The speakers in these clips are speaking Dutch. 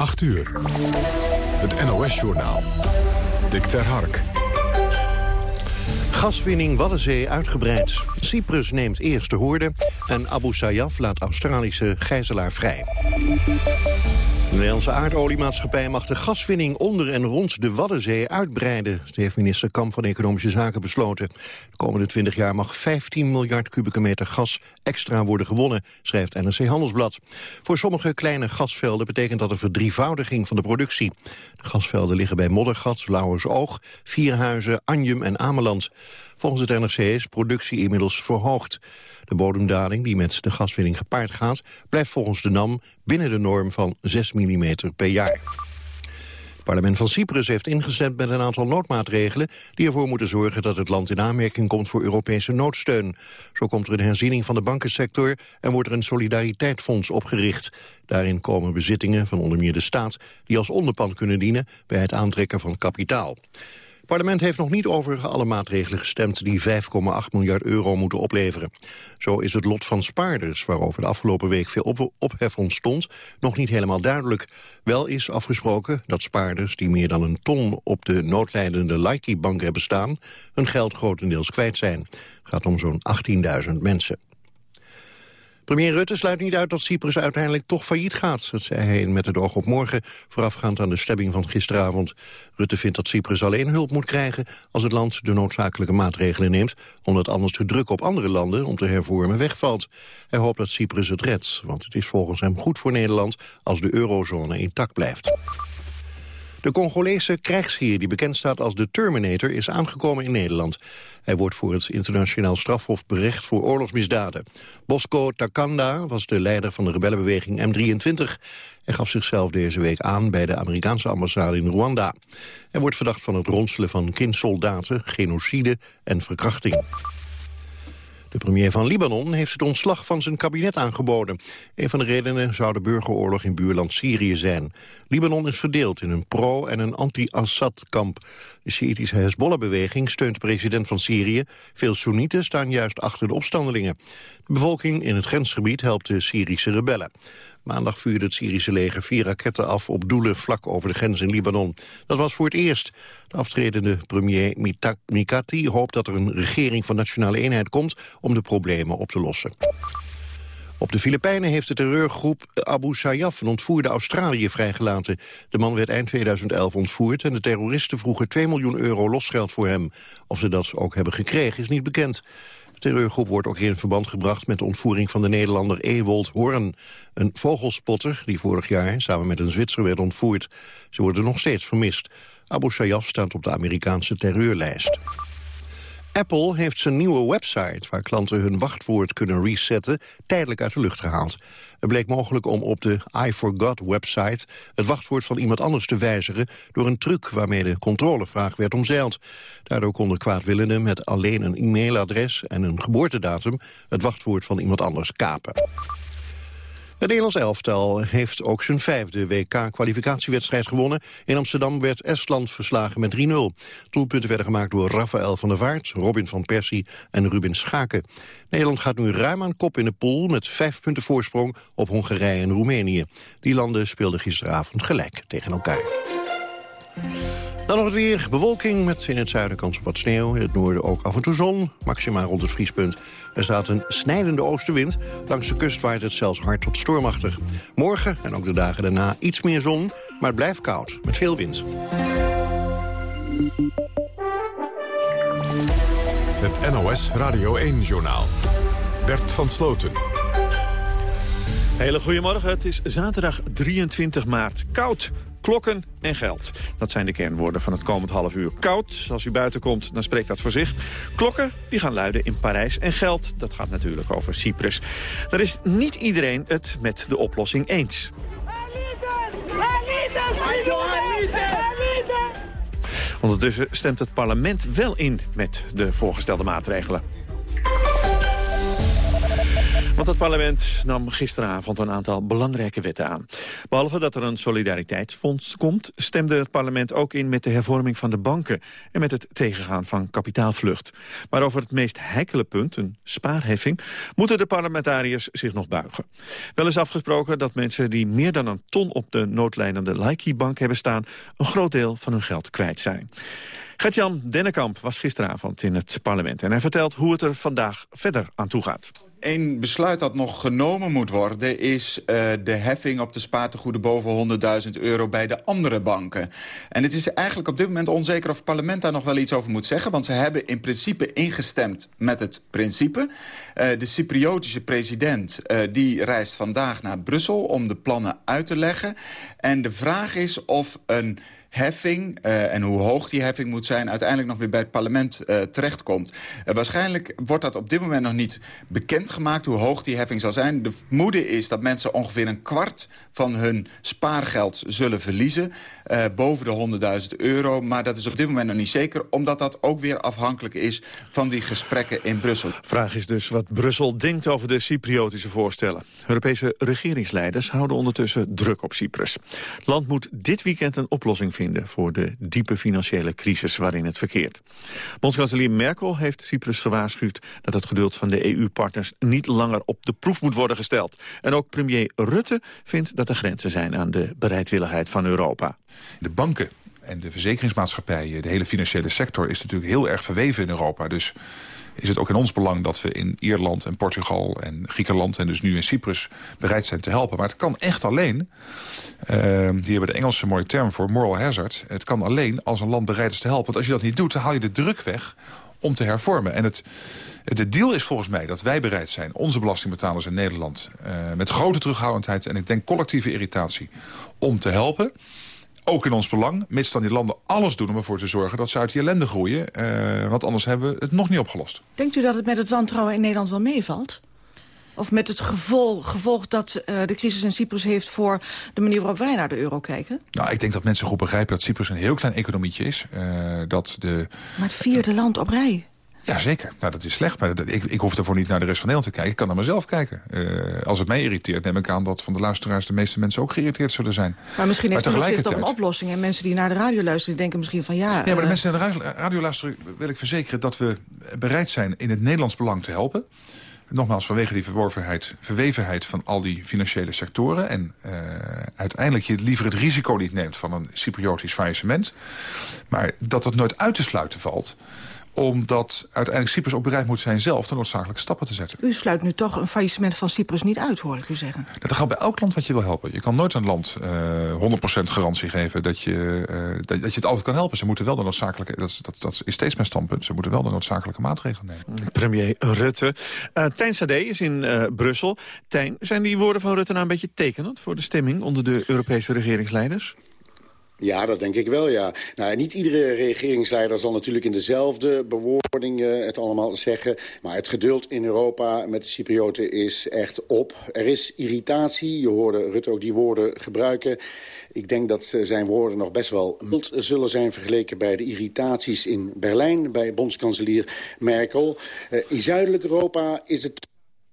8 uur. Het NOS-journaal. Dick ter Hark. Gaswinning Waddenzee uitgebreid. Cyprus neemt eerste hoorde en Abu Sayyaf laat Australische gijzelaar vrij. De Nederlandse aardoliemaatschappij mag de gaswinning onder en rond de Waddenzee uitbreiden. Dat heeft minister Kamp van Economische Zaken besloten. De komende 20 jaar mag 15 miljard kubieke meter gas extra worden gewonnen, schrijft NRC Handelsblad. Voor sommige kleine gasvelden betekent dat een verdrievoudiging van de productie. De gasvelden liggen bij Moddergat, Lauwersoog, Vierhuizen, Anjum en Ameland. Volgens het NRC is productie inmiddels verhoogd. De bodemdaling die met de gaswinning gepaard gaat... blijft volgens de NAM binnen de norm van 6 mm per jaar. Het parlement van Cyprus heeft ingestemd met een aantal noodmaatregelen... die ervoor moeten zorgen dat het land in aanmerking komt voor Europese noodsteun. Zo komt er een herziening van de bankensector... en wordt er een solidariteitsfonds opgericht. Daarin komen bezittingen van onder meer de staat... die als onderpand kunnen dienen bij het aantrekken van kapitaal. Parlement heeft nog niet over alle maatregelen gestemd... die 5,8 miljard euro moeten opleveren. Zo is het lot van spaarders, waarover de afgelopen week veel ophef ontstond... nog niet helemaal duidelijk. Wel is afgesproken dat spaarders die meer dan een ton... op de noodlijdende Laiki-bank hebben staan... hun geld grotendeels kwijt zijn. Het gaat om zo'n 18.000 mensen. Premier Rutte sluit niet uit dat Cyprus uiteindelijk toch failliet gaat. Dat zei hij met het oog op morgen, voorafgaand aan de stemming van gisteravond. Rutte vindt dat Cyprus alleen hulp moet krijgen als het land de noodzakelijke maatregelen neemt, omdat anders de druk op andere landen om te hervormen wegvalt. Hij hoopt dat Cyprus het redt, want het is volgens hem goed voor Nederland als de eurozone intact blijft. De Congolese krijgsheer die bekend staat als de Terminator is aangekomen in Nederland. Hij wordt voor het internationaal strafhof berecht voor oorlogsmisdaden. Bosco Takanda was de leider van de rebellenbeweging M23. Hij gaf zichzelf deze week aan bij de Amerikaanse ambassade in Rwanda. Hij wordt verdacht van het ronselen van kindsoldaten, genocide en verkrachting. De premier van Libanon heeft het ontslag van zijn kabinet aangeboden. Een van de redenen zou de burgeroorlog in buurland Syrië zijn. Libanon is verdeeld in een pro- en een anti-Assad-kamp. De Syrische Hezbollah-beweging steunt de president van Syrië. Veel Soenieten staan juist achter de opstandelingen. De bevolking in het grensgebied helpt de Syrische rebellen. Maandag vuurde het Syrische leger vier raketten af op doelen vlak over de grens in Libanon. Dat was voor het eerst. De aftredende premier Mikati hoopt dat er een regering van nationale eenheid komt om de problemen op te lossen. Op de Filipijnen heeft de terreurgroep Abu Sayyaf een ontvoerde Australië vrijgelaten. De man werd eind 2011 ontvoerd en de terroristen vroegen 2 miljoen euro losgeld voor hem. Of ze dat ook hebben gekregen is niet bekend. Terreurgroep wordt ook in verband gebracht met de ontvoering van de Nederlander Ewold Horn. Een vogelspotter die vorig jaar samen met een Zwitser werd ontvoerd. Ze worden nog steeds vermist. Abu Sayyaf staat op de Amerikaanse terreurlijst. Apple heeft zijn nieuwe website, waar klanten hun wachtwoord kunnen resetten, tijdelijk uit de lucht gehaald. Het bleek mogelijk om op de I Forgot website het wachtwoord van iemand anders te wijzigen door een truc waarmee de controlevraag werd omzeild. Daardoor konden kwaadwillenden met alleen een e-mailadres en een geboortedatum het wachtwoord van iemand anders kapen. Het Nederlands elftal heeft ook zijn vijfde WK-kwalificatiewedstrijd gewonnen. In Amsterdam werd Estland verslagen met 3-0. Doelpunten werden gemaakt door Rafael van der Vaart, Robin van Persie en Ruben Schaken. Nederland gaat nu ruim aan kop in de pool met vijf punten voorsprong op Hongarije en Roemenië. Die landen speelden gisteravond gelijk tegen elkaar. Dan nog het weer. Bewolking met in het zuiden kans op wat sneeuw. In het noorden ook af en toe zon. Maximaal rond het vriespunt. Er staat een snijdende oostenwind. Langs de kust waait het zelfs hard tot stormachtig. Morgen en ook de dagen daarna iets meer zon. Maar het blijft koud met veel wind. Het NOS Radio 1-journaal. Bert van Sloten. Hele goedemorgen, het is zaterdag 23 maart. Koud, klokken en geld. Dat zijn de kernwoorden van het komend half uur. Koud, als u buiten komt, dan spreekt dat voor zich. Klokken, die gaan luiden in Parijs. En geld, dat gaat natuurlijk over Cyprus. Daar is niet iedereen het met de oplossing eens. Ondertussen stemt het parlement wel in met de voorgestelde maatregelen. Want het parlement nam gisteravond een aantal belangrijke wetten aan. Behalve dat er een solidariteitsfonds komt... stemde het parlement ook in met de hervorming van de banken... en met het tegengaan van kapitaalvlucht. Maar over het meest heikele punt, een spaarheffing... moeten de parlementariërs zich nog buigen. Wel is afgesproken dat mensen die meer dan een ton... op de noodlijnende Laiki-bank hebben staan... een groot deel van hun geld kwijt zijn. Gertjan Dennekamp was gisteravond in het parlement... en hij vertelt hoe het er vandaag verder aan toe gaat. Een besluit dat nog genomen moet worden... is uh, de heffing op de spaartegoeden boven 100.000 euro bij de andere banken. En het is eigenlijk op dit moment onzeker of het parlement daar nog wel iets over moet zeggen. Want ze hebben in principe ingestemd met het principe. Uh, de Cypriotische president uh, die reist vandaag naar Brussel om de plannen uit te leggen. En de vraag is of een heffing uh, en hoe hoog die heffing moet zijn... uiteindelijk nog weer bij het parlement uh, terechtkomt. Uh, waarschijnlijk wordt dat op dit moment nog niet bekendgemaakt... hoe hoog die heffing zal zijn. De vermoeden is dat mensen ongeveer een kwart van hun spaargeld zullen verliezen... boven de 100.000 euro. Maar dat is op dit moment nog niet zeker... omdat dat ook weer afhankelijk is van die gesprekken in Brussel. Vraag is dus wat Brussel denkt over de Cypriotische voorstellen. Europese regeringsleiders houden ondertussen druk op Cyprus. Land moet dit weekend een oplossing vinden voor de diepe financiële crisis waarin het verkeert. Bondskanselier Merkel heeft Cyprus gewaarschuwd dat het geduld van de EU-partners niet langer op de proef moet worden gesteld. En ook premier Rutte vindt dat er grenzen zijn aan de bereidwilligheid van Europa. De banken en de verzekeringsmaatschappijen, de hele financiële sector is natuurlijk heel erg verweven in Europa. Dus is het ook in ons belang dat we in Ierland en Portugal en Griekenland... en dus nu in Cyprus bereid zijn te helpen. Maar het kan echt alleen, uh, hier hebben de Engelse mooie term voor moral hazard... het kan alleen als een land bereid is te helpen. Want als je dat niet doet, dan haal je de druk weg om te hervormen. En het, de deal is volgens mij dat wij bereid zijn, onze belastingbetalers in Nederland... Uh, met grote terughoudendheid en ik denk collectieve irritatie om te helpen ook in ons belang, mits dan die landen alles doen om ervoor te zorgen dat ze uit die ellende groeien. Uh, want anders hebben we het nog niet opgelost. Denkt u dat het met het wantrouwen in Nederland wel meevalt? Of met het gevolg, gevolg dat uh, de crisis in Cyprus heeft voor de manier waarop wij naar de euro kijken? Nou, ik denk dat mensen goed begrijpen dat Cyprus een heel klein economietje is. Uh, dat de, maar het vierde land op rij. Ja, zeker. Nou, dat is slecht. Maar dat, ik, ik hoef ervoor niet naar de rest van Nederland te kijken. Ik kan naar mezelf kijken. Uh, als het mij irriteert, neem ik aan dat van de luisteraars... de meeste mensen ook geïrriteerd zullen zijn. Maar misschien heeft maar toch een oplossing. En mensen die naar de radio luisteren, denken misschien van ja... Ja, maar de uh... mensen die naar de radio luisteren wil ik verzekeren... dat we bereid zijn in het Nederlands belang te helpen. Nogmaals, vanwege die verworvenheid, verwevenheid van al die financiële sectoren. En uh, uiteindelijk je liever het risico niet neemt van een Cypriotisch faillissement. Maar dat het nooit uit te sluiten valt omdat uiteindelijk Cyprus ook bereid moet zijn zelf de noodzakelijke stappen te zetten. U sluit nu toch een faillissement van Cyprus niet uit, hoor ik u zeggen. Dat gaat bij elk land wat je wil helpen. Je kan nooit een land uh, 100% garantie geven dat je, uh, dat, dat, je het altijd kan helpen. Ze moeten wel de noodzakelijke, dat, dat, dat is steeds mijn standpunt, ze moeten wel de noodzakelijke maatregelen nemen. Premier Rutte. Uh, Tijn Sade is in uh, Brussel. Tijn, zijn die woorden van Rutte nou een beetje tekenend voor de stemming onder de Europese regeringsleiders? Ja, dat denk ik wel, ja. Nou, niet iedere regeringsleider zal natuurlijk in dezelfde bewoordingen het allemaal zeggen. Maar het geduld in Europa met de Cyprioten is echt op. Er is irritatie, je hoorde Rutte ook die woorden gebruiken. Ik denk dat zijn woorden nog best wel mild zullen zijn... vergeleken bij de irritaties in Berlijn bij bondskanselier Merkel. Uh, in Zuidelijk Europa is het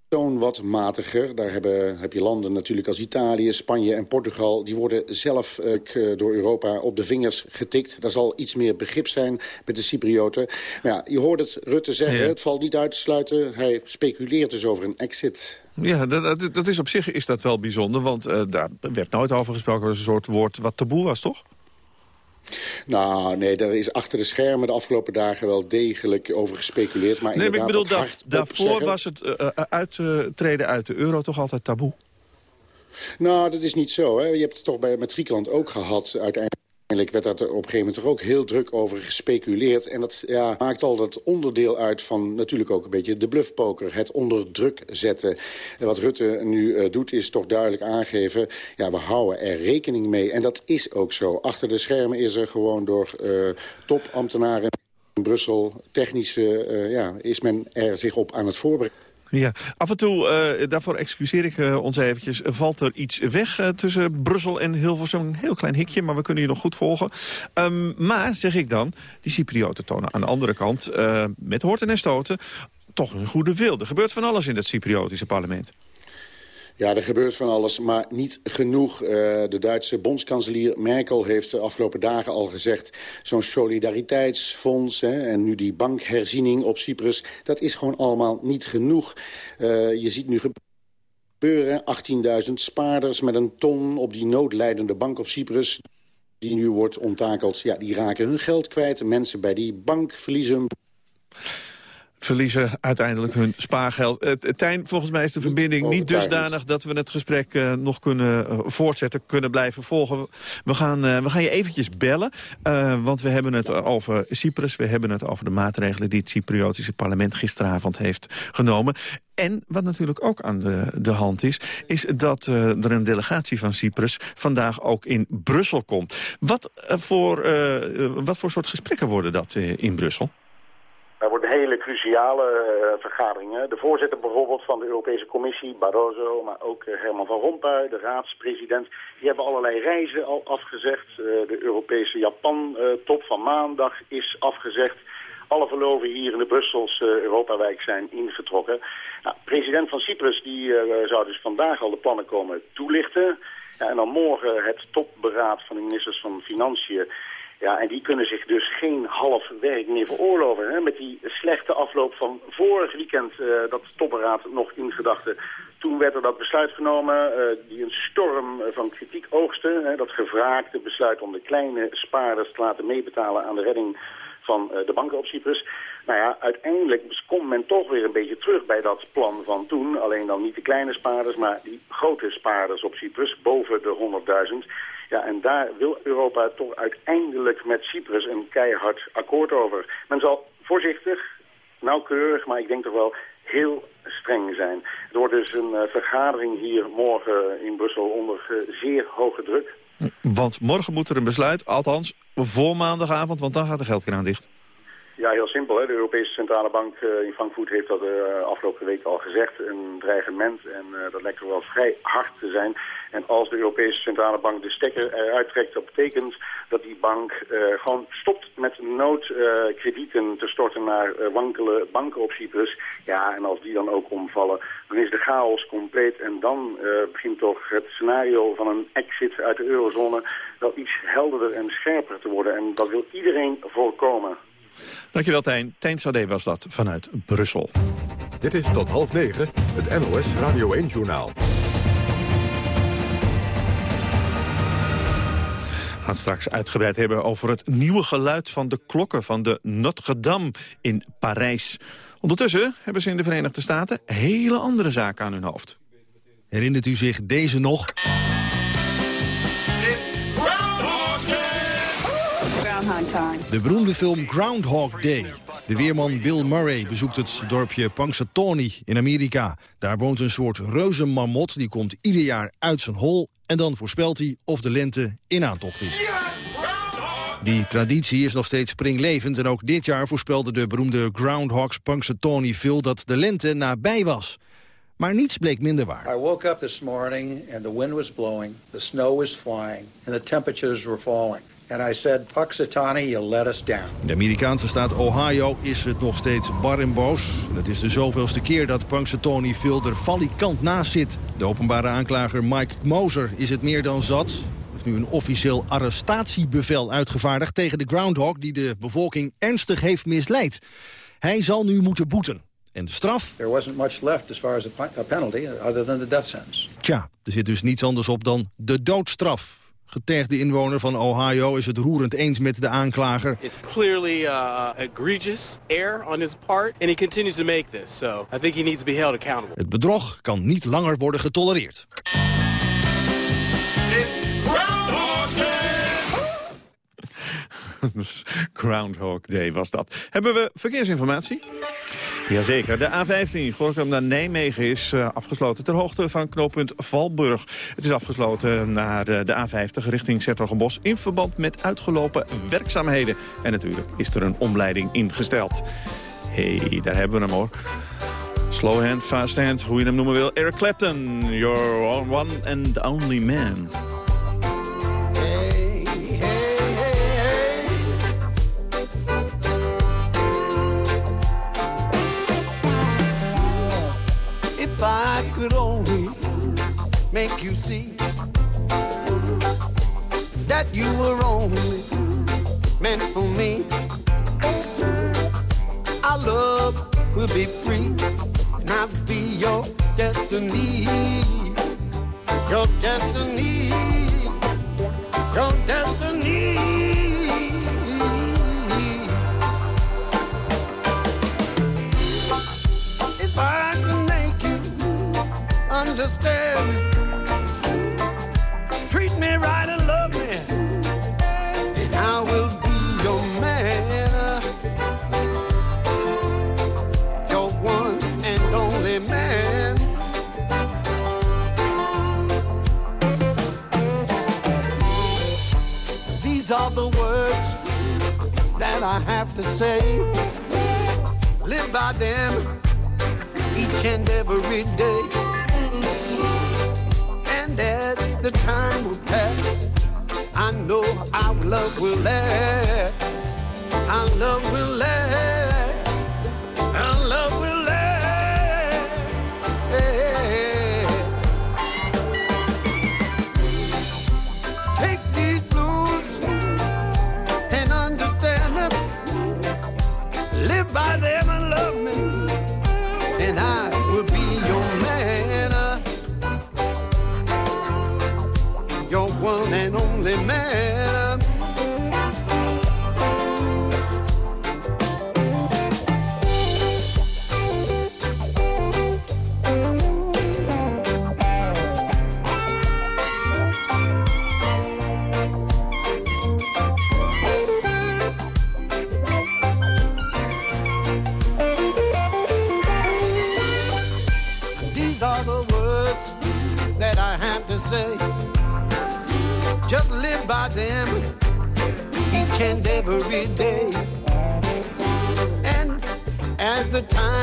toon wat matiger. Daar hebben, heb je landen natuurlijk als Italië, Spanje en Portugal. Die worden zelf uh, door Europa op de vingers getikt. Daar zal iets meer begrip zijn met de Cyprioten. Maar ja, je hoort het Rutte zeggen, ja. het valt niet uit te sluiten. Hij speculeert dus over een exit. Ja, dat, dat is op zich is dat wel bijzonder, want uh, daar werd nooit over gesproken. Dat is een soort woord wat taboe was, toch? Nou, nee, daar is achter de schermen de afgelopen dagen wel degelijk over gespeculeerd. Maar nee, maar ik bedoel, daar, daarvoor zeggen... was het uh, uittreden uit de euro toch altijd taboe? Nou, dat is niet zo. Hè. Je hebt het toch bij, met Griekenland ook gehad uiteindelijk. Uiteindelijk werd daar op een gegeven moment ook heel druk over gespeculeerd. En dat ja, maakt al dat onderdeel uit van natuurlijk ook een beetje de bluffpoker. Het onder druk zetten. En wat Rutte nu uh, doet is toch duidelijk aangeven... ja, we houden er rekening mee. En dat is ook zo. Achter de schermen is er gewoon door uh, topambtenaren in Brussel... technische, uh, ja, is men er zich op aan het voorbereiden. Ja, af en toe, uh, daarvoor excuseer ik uh, ons eventjes, valt er iets weg uh, tussen Brussel en Hilversum. Een heel klein hikje, maar we kunnen je nog goed volgen. Um, maar, zeg ik dan, die Cyprioten tonen aan de andere kant, met horten en stoten toch een goede wil. Er gebeurt van alles in het Cypriotische parlement. Ja, er gebeurt van alles, maar niet genoeg. Uh, de Duitse bondskanselier Merkel heeft de afgelopen dagen al gezegd... zo'n solidariteitsfonds hè, en nu die bankherziening op Cyprus... dat is gewoon allemaal niet genoeg. Uh, je ziet nu gebeuren, 18.000 spaarders met een ton... op die noodlijdende bank op Cyprus die nu wordt onttakeld. Ja, die raken hun geld kwijt. Mensen bij die bank verliezen verliezen uiteindelijk hun spaargeld. Uh, Tijn, volgens mij is de verbinding niet dusdanig... dat we het gesprek uh, nog kunnen uh, voortzetten, kunnen blijven volgen. We gaan, we gaan je eventjes bellen, want we hebben het over Cyprus... we hebben het over de maatregelen die het Cypriotische parlement gisteravond heeft genomen. En wat natuurlijk ook aan de, de hand is... is dat er een delegatie van Cyprus vandaag ook in Brussel komt. Wat, voor, wat voor soort gesprekken worden dat in Brussel? Er worden hele cruciale uh, vergaderingen. De voorzitter bijvoorbeeld van de Europese Commissie, Barroso, maar ook uh, Herman van Rompuy, de raadspresident, die hebben allerlei reizen al afgezegd. Uh, de Europese Japan-top van maandag is afgezegd. Alle verloven hier in de Brusselse Europawijk zijn ingetrokken. Nou, president van Cyprus die, zou dus vandaag al de plannen komen toelichten. Ja, en dan morgen het topberaad van de ministers van Financiën ja, en die kunnen zich dus geen half werk meer veroorloven. Hè? Met die slechte afloop van vorig weekend, uh, dat topperaad nog in gedachten. Toen werd er dat besluit genomen, uh, die een storm van kritiek oogste. Hè? Dat gevraagde besluit om de kleine spaarders te laten meebetalen aan de redding van uh, de banken op Cyprus. Nou ja, uiteindelijk komt men toch weer een beetje terug bij dat plan van toen. Alleen dan niet de kleine spaarders, maar die grote spaarders op Cyprus, boven de 100.000. Ja, en daar wil Europa toch uiteindelijk met Cyprus een keihard akkoord over. Men zal voorzichtig, nauwkeurig, maar ik denk toch wel heel streng zijn. Er wordt dus een uh, vergadering hier morgen in Brussel onder uh, zeer hoge druk. Want morgen moet er een besluit, althans voor maandagavond, want dan gaat de geldkraan dicht. Ja, heel simpel. De Europese Centrale Bank uh, in Frankfurt heeft dat uh, afgelopen week al gezegd. Een dreigement en uh, dat lijkt er wel vrij hard te zijn. En als de Europese Centrale Bank de stekker eruit trekt, dat betekent dat die bank gewoon stopt met noodkredieten te storten naar wankele banken op Cyprus. Ja, en als die dan ook omvallen, dan is de chaos compleet. En dan begint toch het scenario van een exit uit de eurozone wel iets helderder en scherper te worden. En dat wil iedereen voorkomen. Dankjewel Tijn. Tijn Sade was dat vanuit Brussel. Dit is tot half negen, het NOS Radio 1-journaal. We gaan straks uitgebreid hebben over het nieuwe geluid van de klokken van de Notre-Dame in Parijs. Ondertussen hebben ze in de Verenigde Staten hele andere zaken aan hun hoofd. Herinnert u zich deze nog? De beroemde film Groundhog Day. De weerman Bill Murray bezoekt het dorpje Punxsutawney in Amerika. Daar woont een soort reuzenmarmot, die komt ieder jaar uit zijn hol... en dan voorspelt hij of de lente in aantocht is. Die traditie is nog steeds springlevend en ook dit jaar voorspelde de beroemde Groundhogs Punxsutawney Phil dat de lente nabij was. Maar niets bleek minder waar. I woke up this morning and the wind was blowing, the snow was flying and the temperatures were falling. And I said, Puxatani, you let us down. In de Amerikaanse staat Ohio is het nog steeds bar en boos. Het is de zoveelste keer dat Punxsutawney Phil er valikant naast zit. De openbare aanklager Mike Moser is het meer dan zat. Hij heeft nu een officieel arrestatiebevel uitgevaardigd tegen de groundhog... die de bevolking ernstig heeft misleid. Hij zal nu moeten boeten. En de straf? There wasn't much left as far as a penalty other than the death sentence. Tja, er zit dus niets anders op dan de doodstraf. Getergde inwoner van Ohio is het roerend eens met de aanklager. It's clearly uh, egregious error on his part and he continues to make this. So I think he needs to be held accountable. Het bedrog kan niet langer worden getolereerd. Groundhog Day was dat. Hebben we verkeersinformatie? Jazeker. De A15 Gorkum naar Nijmegen is uh, afgesloten ter hoogte van knooppunt Valburg. Het is afgesloten naar uh, de A50 richting Zertogenbos in verband met uitgelopen werkzaamheden. En natuurlijk is er een omleiding ingesteld. hey, daar hebben we hem hoor. Slow hand, fast hand, hoe je hem noemen wil. Eric Clapton, your one and only man. could only make you see that you were only meant for me. Our love will be free, and I'll be your destiny. Your destiny.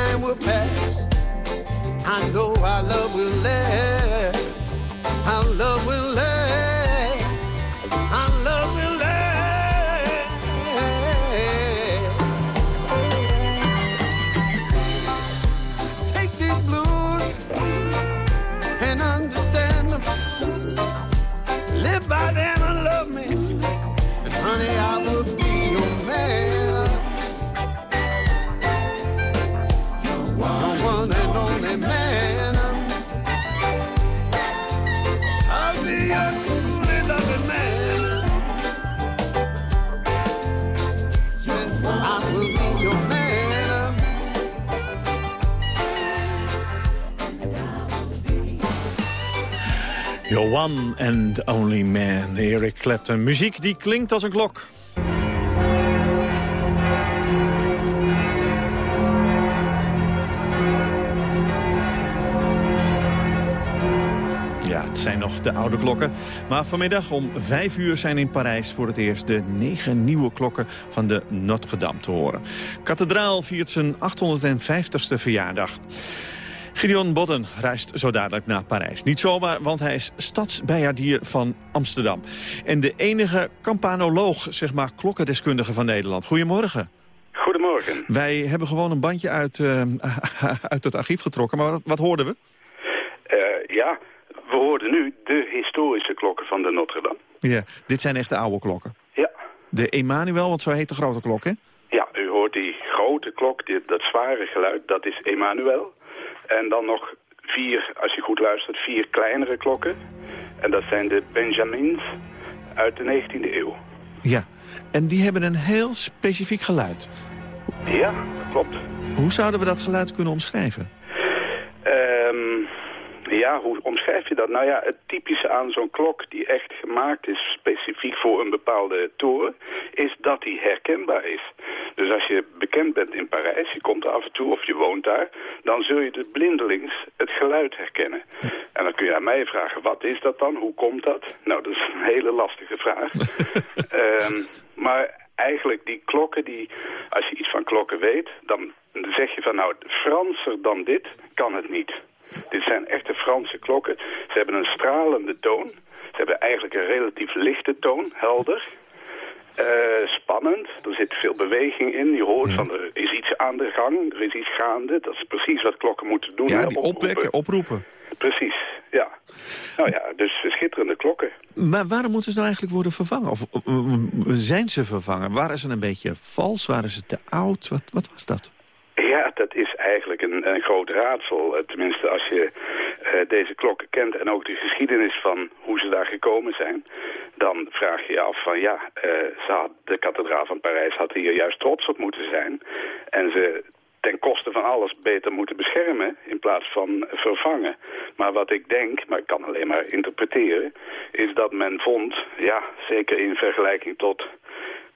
Time will pass, I know our love will last. Our love will one and only man, Eric Clapton. Muziek die klinkt als een klok. Ja, het zijn nog de oude klokken. Maar vanmiddag om vijf uur zijn in Parijs voor het eerst de negen nieuwe klokken van de Notre-Dame te horen. Kathedraal viert zijn 850ste verjaardag. Gideon Bodden reist zo dadelijk naar Parijs. Niet zomaar, want hij is stadsbijaardier van Amsterdam. En de enige campanoloog, zeg maar klokkendeskundige van Nederland. Goedemorgen. Goedemorgen. Wij hebben gewoon een bandje uit, eh, uit het archief getrokken. Maar wat, wat hoorden we? Eh, ja, we hoorden nu de historische klokken van de Notre-Dame. Ja, dit zijn echt de oude klokken. Ja. De Emanuel, want zo heet de grote klok, hè? Ja, u hoort die grote klok, die, dat zware geluid, dat is Emmanuel. En dan nog vier, als je goed luistert, vier kleinere klokken. En dat zijn de Benjamins uit de 19e eeuw. Ja, en die hebben een heel specifiek geluid. Ja, klopt. Hoe zouden we dat geluid kunnen omschrijven? Ehm, ja, hoe omschrijf je dat? Nou ja, het typische aan zo'n klok die echt gemaakt is specifiek voor een bepaalde toren, is dat die herkenbaar is. Dus als je bekend bent in Parijs, je komt er af en toe of je woont daar, dan zul je de blindelings het geluid herkennen. En dan kun je aan mij vragen, wat is dat dan? Hoe komt dat? Nou, dat is een hele lastige vraag. Ehm, maar eigenlijk die klokken, die, als je iets van klokken weet, dan zeg je van nou, Franser dan dit kan het niet. Dit zijn echte Franse klokken. Ze hebben een stralende toon. Ze hebben eigenlijk een relatief lichte toon, helder. Eh, spannend, er zit veel beweging in. Je hoort van er is iets aan de gang, er is iets gaande. Dat is precies wat klokken moeten doen. Ja, hè, die oproepen. opwekken, oproepen. Precies, Ja. Nou ja, dus schitterende klokken. Maar waarom moeten ze nou eigenlijk worden vervangen? Of zijn ze vervangen? Waren ze een beetje vals? Waren ze te oud? Wat, wat was dat? Eigenlijk een, een groot raadsel. Uh, tenminste, als je uh, deze klokken kent en ook de geschiedenis van hoe ze daar gekomen zijn... dan vraag je je af van ja, had, de kathedraal van Parijs had hier juist trots op moeten zijn. En ze ten koste van alles beter moeten beschermen in plaats van vervangen. Maar wat ik denk, maar ik kan alleen maar interpreteren, is dat men vond, ja, zeker in vergelijking tot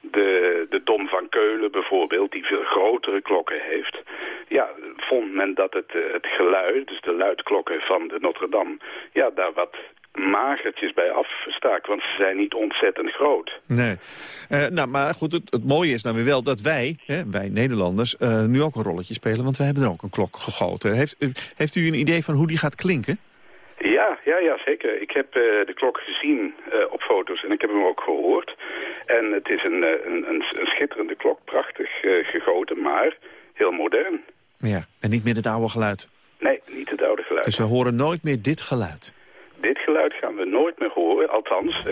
de, de Dom van Keulen bijvoorbeeld, die veel grotere klokken heeft. Ja, vond men dat het, eh, het geluid, dus de luidklokken van de Notre-Dame, ja, daar wat magertjes bij afstaken, want ze zijn niet ontzettend groot. Nee. Uh, nou, maar goed, het, het, mooie is dan weer wel dat wij, hè, wij Nederlanders, uh, nu ook een rolletje spelen, want wij hebben er ook een klok gegoten. Heeft, heeft u een idee van hoe die gaat klinken? Ja, ja, ja, zeker. Ik heb uh, de klok gezien uh, op foto's en ik heb hem ook gehoord. En het is een, een, een, een schitterende klok, prachtig uh, gegoten, maar heel modern. Ja, en niet meer het oude geluid? Nee, niet het oude geluid. Dus we horen nooit meer dit geluid? Dit geluid gaan we nooit meer horen, althans,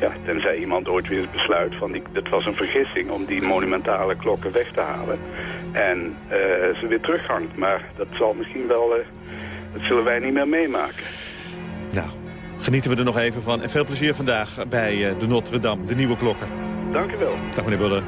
ja, tenzij iemand ooit weer besluit van die, het was een vergissing om die monumentale klokken weg te halen en ze weer terughangt. Maar dat zal misschien wel, dat zullen wij niet meer meemaken. Nou, genieten we er nog even van. En veel plezier vandaag bij de Notre Dame, de nieuwe klokken. Dank u wel. Dag meneer Buller.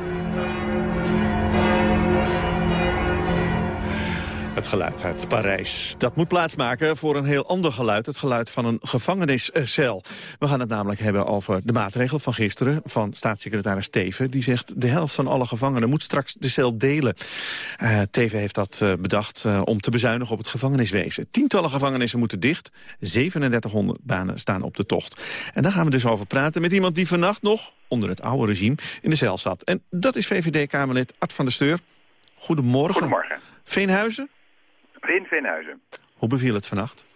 Het geluid uit Parijs. Dat moet plaatsmaken voor een heel ander geluid. Het geluid van een gevangeniscel. We gaan het namelijk hebben over de maatregel van gisteren... van staatssecretaris Teven. Die zegt de helft van alle gevangenen moet straks de cel delen. Uh, Teven heeft dat uh, bedacht uh, om te bezuinigen op het gevangeniswezen. Tientallen gevangenissen moeten dicht. 3700 banen staan op de tocht. En daar gaan we dus over praten met iemand die vannacht nog... onder het oude regime in de cel zat. En dat is VVD-Kamerlid Art van der Steur. Goedemorgen. Goedemorgen. Veenhuizen? In Veenhuizen. Hoe beviel het vannacht?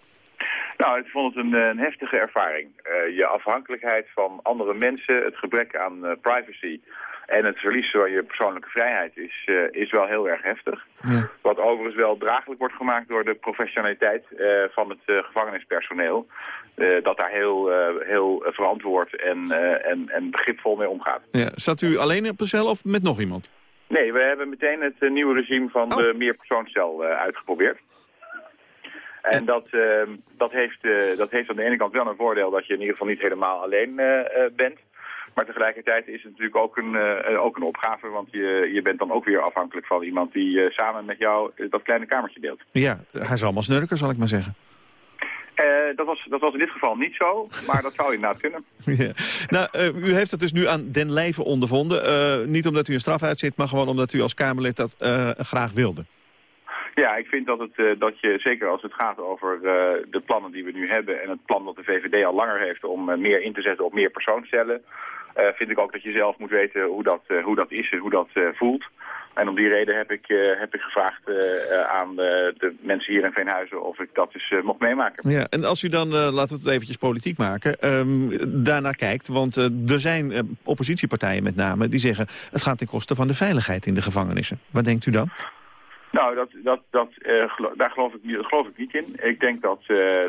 Nou, ik vond het een, een heftige ervaring. Uh, je afhankelijkheid van andere mensen, het gebrek aan uh, privacy en het verlies van je persoonlijke vrijheid is, uh, is wel heel erg heftig. Ja. Wat overigens wel draaglijk wordt gemaakt door de professionaliteit van het gevangenispersoneel. dat daar heel, heel verantwoord en, en, en begripvol mee omgaat. Ja. Zat u alleen op de cel of met nog iemand? Nee, we hebben meteen het uh, nieuwe regime van oh. de meerpersoonscel uh, uitgeprobeerd. En dat, uh, dat, heeft, dat heeft aan de ene kant wel een voordeel dat je in ieder geval niet helemaal alleen bent. Maar tegelijkertijd is het natuurlijk ook een, ook een opgave, want je, je bent dan ook weer afhankelijk van iemand die samen met jou dat kleine kamertje deelt. Ja, hij zal allemaal snurken, zal ik maar zeggen. Uh, dat, was, dat was in dit geval niet zo, maar dat zou inderdaad kunnen. Ja. Nou, uh, u heeft het dus nu aan den lijve ondervonden. Uh, niet omdat u een straf uitzit, maar gewoon omdat u als Kamerlid dat graag wilde. Ja, ik vind dat, het, dat je, zeker als het gaat over de plannen die we nu hebben... en het plan dat de VVD al langer heeft om meer in te zetten op meer persoonscellen... vind ik ook dat je zelf moet weten hoe dat, hoe dat is en hoe dat voelt. En om die reden heb ik, uh, heb ik gevraagd uh, aan de, de, mensen hier in Veenhuizen of ik dat dus uh, mocht meemaken. Ja, en als u dan, laten we het eventjes politiek maken, um, daarnaar kijkt. Want er zijn oppositiepartijen met name die zeggen... het gaat ten koste van de veiligheid in de gevangenissen. Wat denkt u dan? Nou, dat, dat, dat, gelo daar geloof ik, geloof ik niet in. Ik denk dat,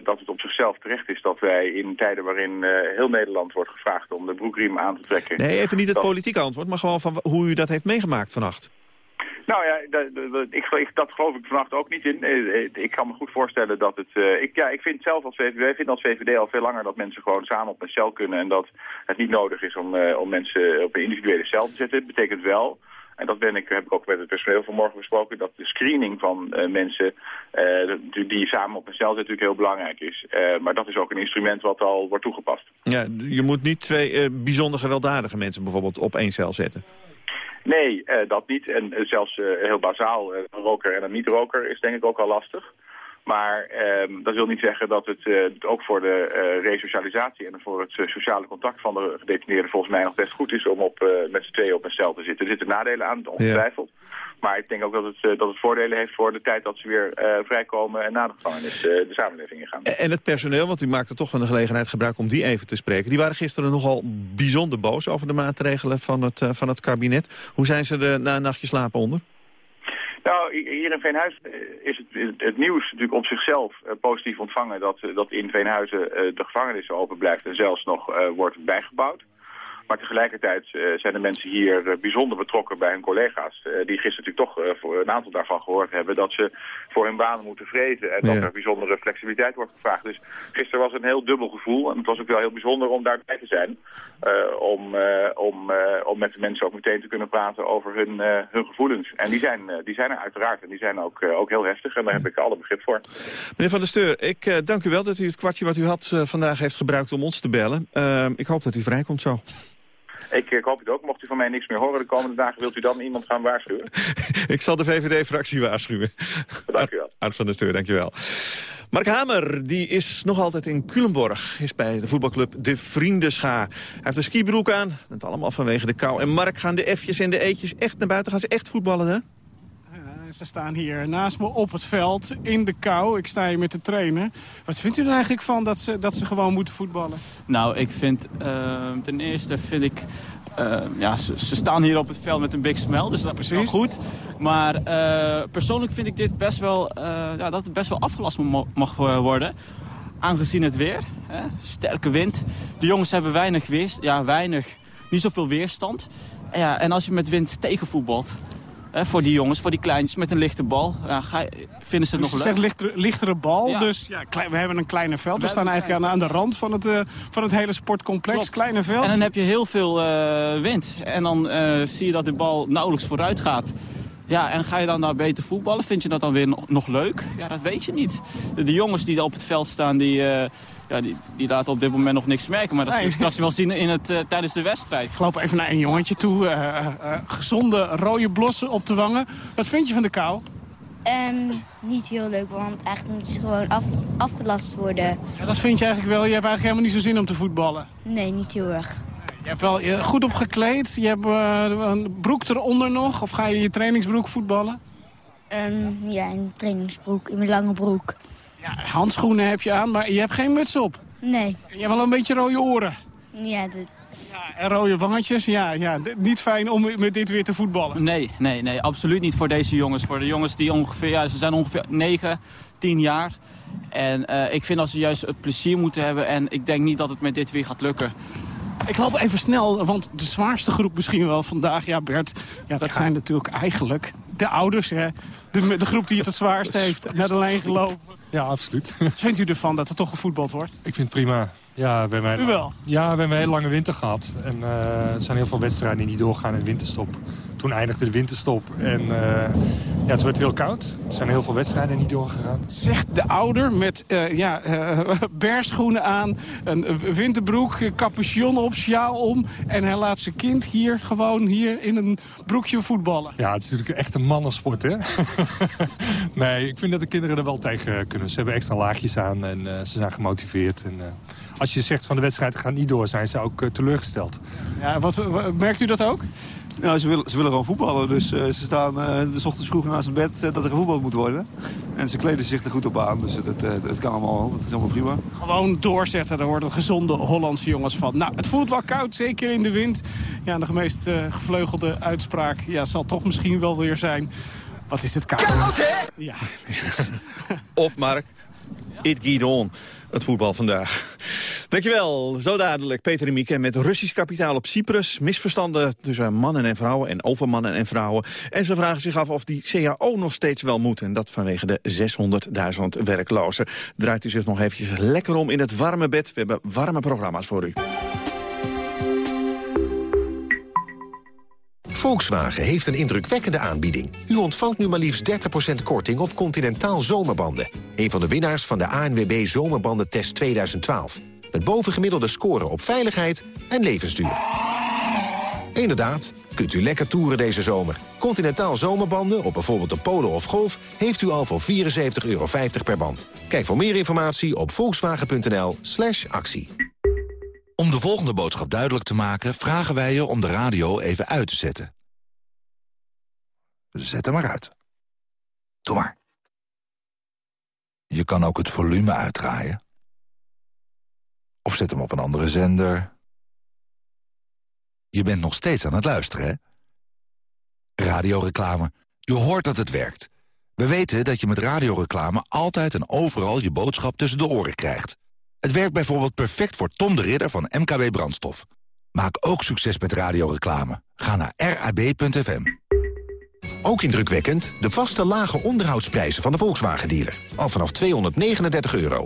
dat het op zichzelf terecht is dat wij in tijden waarin heel Nederland wordt gevraagd om de broekriem aan te trekken... Nee, even niet het dat... politieke antwoord, maar gewoon van hoe u dat heeft meegemaakt vannacht. Nou ja, dat, dat, ik, dat geloof ik vannacht ook niet in. Ik kan me goed voorstellen dat het... Uh, ik, ja, ik vind zelf als VVD, vind als VVD al veel langer dat mensen gewoon samen op een cel kunnen... en dat het niet nodig is om, om mensen op een individuele cel te zetten. Het betekent wel, en dat ben ik, heb ik ook met het personeel vanmorgen besproken... dat de screening van mensen die samen op een cel zitten natuurlijk heel belangrijk is. maar dat is ook een instrument wat al wordt toegepast. Ja, je moet niet twee bijzonder gewelddadige mensen bijvoorbeeld op één cel zetten. Nee, uh, dat niet. En uh, zelfs uh, heel bazaal, een roker en een niet-roker is denk ik ook al lastig. Maar ehm, dat wil niet zeggen dat het ook voor de resocialisatie en voor het sociale contact van de gedetineerden volgens mij nog best goed is om op, met z'n tweeën op een cel te zitten. Er zitten nadelen aan, ongetwijfeld. Ja. Maar ik denk ook dat het, dat het voordelen heeft voor de tijd dat ze weer vrijkomen en na de gevangenis de samenleving ingaan. En het personeel, want u maakte toch van de gelegenheid gebruik om die even te spreken. Die waren gisteren nogal bijzonder boos over de maatregelen van het, van het kabinet. Hoe zijn ze er na een nachtje slapen onder? Nou, hier in Veenhuizen is het, het, nieuws natuurlijk op zichzelf positief ontvangen... dat, dat in Veenhuizen de gevangenis open blijft en zelfs nog wordt bijgebouwd. Maar tegelijkertijd uh, zijn de mensen hier uh, bijzonder betrokken bij hun collega's. Uh, die gisteren natuurlijk toch voor een aantal daarvan gehoord hebben dat ze voor hun banen moeten vrezen. En dat er bijzondere flexibiliteit wordt gevraagd. Dus gisteren was het een heel dubbel gevoel. En het was ook wel heel bijzonder om daarbij te zijn. om, om, om met de mensen ook meteen te kunnen praten over hun, hun gevoelens. En die zijn, die zijn er uiteraard. En die zijn ook, ook heel heftig. En daar heb ik alle begrip voor. Meneer Van der Steur, ik dank u wel dat u het kwartje wat u had vandaag heeft gebruikt om ons te bellen. ik hoop dat u vrijkomt zo. Ik, ik, hoop het ook. Mocht u van mij niks meer horen de komende dagen, wilt u dan iemand gaan waarschuwen? ik zal de VVD-fractie waarschuwen. Dank u wel. Art van der Steur, dank je wel. Mark Hamer die is nog altijd in Culemborg. Is bij de voetbalclub De Vriendenschaar. Hij heeft een skibroek aan. Dat allemaal vanwege de kou. En Mark, gaan de F'jes en de E'tjes echt naar buiten? Gaan ze echt voetballen, hè? Ze staan hier naast me op het veld, in de kou. Ik sta hier met te trainen. Wat vindt u er eigenlijk van dat ze, dat ze gewoon moeten voetballen? Nou, ik vind... Uh, ten eerste vind ik... Uh, ja, ze, ze, staan hier op het veld met een big smell, dus dat Precies. is wel goed. Maar uh, persoonlijk vind ik dit best wel, ja, dat het best wel afgelast mag worden. Aangezien het weer, hè, sterke wind. De jongens hebben weinig weerstand, ja, weinig, niet zoveel weerstand. Ja, en als je met wind tegenvoetbalt, voor die jongens, voor die kleintjes met een lichte bal. Ja, ga, vinden ze het dus nog leuk? Je zegt lichtere bal, dus ja, we hebben een kleine veld. We, staan eigenlijk aan, aan, de rand van het, uh, van het hele sportcomplex, kleine veld. En dan heb je heel veel uh, wind. En dan uh, zie je dat de bal nauwelijks vooruit gaat. Ja, en ga je dan daar beter voetballen? Vind je dat dan weer nog leuk? Ja, dat weet je niet. De, de jongens die op het veld staan, die ja, die, die laten op dit moment nog niks merken. Maar dat zullen we straks wel zien in het, uh, tijdens de wedstrijd. Ik loop even naar een jongetje toe. Uh, uh, gezonde rode blossen op de wangen. Wat vind je van de kou? Um, niet heel leuk, want eigenlijk moet ze gewoon af, afgelast worden. Ja, dat vind je eigenlijk wel. Je hebt eigenlijk helemaal niet zo zin om te voetballen. Nee, niet heel erg. Je hebt wel goed opgekleed. Je hebt een broek eronder nog. Of ga je je trainingsbroek voetballen? Um, ja, een trainingsbroek. In mijn lange broek. Ja, handschoenen heb je aan, maar je hebt geen muts op. Nee. Je hebt wel een beetje rode oren. Ja, dat... Ja, en rode wangetjes, ja, ja, niet fijn om met dit weer te voetballen. Nee, nee, nee, absoluut niet voor deze jongens. Voor de jongens die ongeveer, ja, ze zijn ongeveer 9, 10 jaar. En uh, ik vind dat ze juist het plezier moeten hebben. En ik denk niet dat het met dit weer gaat lukken. Ik loop even snel, want de zwaarste groep misschien wel vandaag... ja Bert, ja, dat zijn natuurlijk eigenlijk de ouders. Hè? De, de groep die het het zwaarst heeft, naar de lijn gelopen. Ja, absoluut. Wat vindt u ervan dat er toch gevoetbald wordt? Ik vind het prima. Ja, we hebben, u wel? Ja, we hebben een hele lange winter gehad. En uh, er zijn heel veel wedstrijden die doorgaan in de winterstop. Toen eindigde de winterstop en uh, ja, het werd heel koud. Er zijn heel veel wedstrijden niet doorgegaan. Zegt de ouder met uh, ja, berschoenen aan, een winterbroek, capuchon op, sjaal om... en hij laat zijn kind hier gewoon hier in een broekje voetballen. Ja, het is natuurlijk echt een mannensport, hè? nee, ik vind dat de kinderen er wel tegen kunnen. Ze hebben extra laagjes aan en ze zijn gemotiveerd. En, als je zegt van de wedstrijd gaat niet door, zijn ze ook teleurgesteld. Ja, wat, merkt u dat ook? Nou, ze willen, ze willen gewoon voetballen. Dus uh, ze staan uh, de ochtends vroeg naast hun bed uh, dat er gevoetbald moet worden. En ze kleden zich er goed op aan. Dus het, het, het kan allemaal, het is allemaal prima. Gewoon doorzetten, Er worden gezonde Hollandse jongens van. Nou, het voelt wel koud, zeker in de wind. Ja, de meest gevleugelde uitspraak ja, zal toch misschien wel weer zijn... Wat is het koud? Koud, Ja, precies. of Mark, it geht on het voetbal vandaag. Dankjewel. Zo dadelijk Peter en Mieke met Russisch kapitaal op Cyprus. Misverstanden tussen mannen en vrouwen en over mannen en vrouwen. En ze vragen zich af of die CAO nog steeds wel moet. En dat vanwege de 600.000 werklozen. Draait u zich nog eventjes lekker om in het warme bed. We hebben warme programma's voor u. Volkswagen heeft een indrukwekkende aanbieding. U ontvangt nu maar liefst 30% korting op Continentaal zomerbanden. Een van de winnaars van de ANWB Zomerbandentest 2012. Met bovengemiddelde scoren op veiligheid en levensduur. Inderdaad, kunt u lekker toeren deze zomer. Continentaal zomerbanden op bijvoorbeeld de Polo of Golf... heeft u al voor 74,50 euro per band. Kijk voor meer informatie op volkswagen.nl slash actie. Om de volgende boodschap duidelijk te maken... vragen wij je om de radio even uit te zetten. Zet hem maar uit. Doe maar. Je kan ook het volume uitdraaien. Of zet hem op een andere zender. Je bent nog steeds aan het luisteren, hè? Radioreclame U hoort dat het werkt. We weten dat je met radioreclame altijd en overal je boodschap tussen de oren krijgt. Het werkt bijvoorbeeld perfect voor Tom de Ridder van MKB Brandstof. Maak ook succes met radioreclame. Ga naar rab.fm. Ook indrukwekkend de vaste lage onderhoudsprijzen van de Volkswagen-dealer. Al vanaf 239 euro.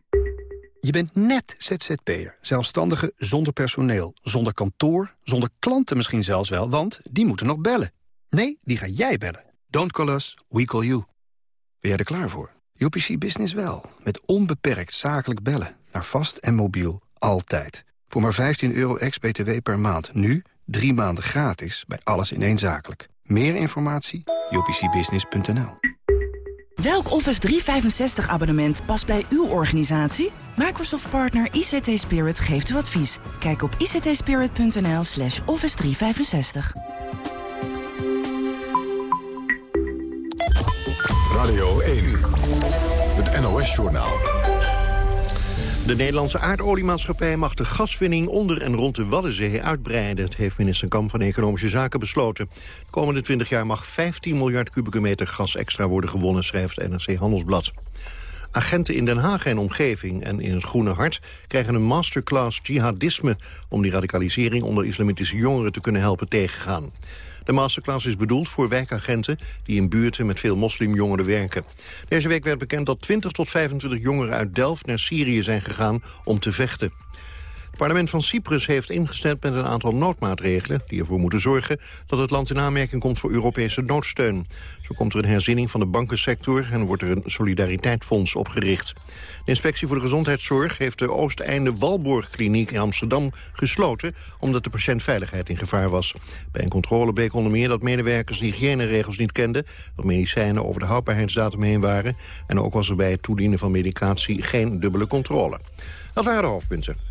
Je bent net ZZP'er, zelfstandige zonder personeel, zonder kantoor, zonder klanten misschien zelfs wel, want die moeten nog bellen. Nee, die ga jij bellen. Don't call us, we call you. Ben jij er klaar voor? UPC Business wel, met onbeperkt zakelijk bellen, naar vast en mobiel, altijd. Voor maar 15 euro ex-BTW per maand. Nu drie maanden gratis bij alles in één zakelijk. Meer informatie? upcbusiness.nl Welk Office 365 abonnement past bij uw organisatie? Microsoft partner ICT Spirit geeft u advies. Kijk op ictspirit.nl slash office 365. Radio 1, het NOS-journaal. De Nederlandse aardoliemaatschappij mag de gaswinning onder en rond de Waddenzee uitbreiden. Heeft minister Kamp van Economische Zaken besloten. De komende 20 jaar mag 15 miljard kubieke meter gas extra worden gewonnen, schrijft NRC Handelsblad. Agenten in Den Haag en omgeving en in het Groene Hart krijgen een masterclass jihadisme om die radicalisering onder islamitische jongeren te kunnen helpen tegengaan. De masterclass is bedoeld voor wijkagenten die in buurten met veel moslimjongeren werken. Deze week werd bekend dat 20 tot 25 jongeren uit Delft naar Syrië zijn gegaan om te vechten. Het parlement van Cyprus heeft ingestemd met een aantal noodmaatregelen... die ervoor moeten zorgen dat het land in aanmerking komt voor Europese noodsteun. Zo komt er een herziening van de bankensector... en wordt er een solidariteitsfonds opgericht. De Inspectie voor de Gezondheidszorg heeft de Oosteinde Walborgkliniek in Amsterdam gesloten... omdat de patiëntveiligheid in gevaar was. Bij een controle bleek onder meer dat medewerkers de hygiëneregels niet kenden... dat medicijnen over de houdbaarheidsdatum heen waren... en ook was er bij het toedienen van medicatie geen dubbele controle. Dat waren de hoofdpunten.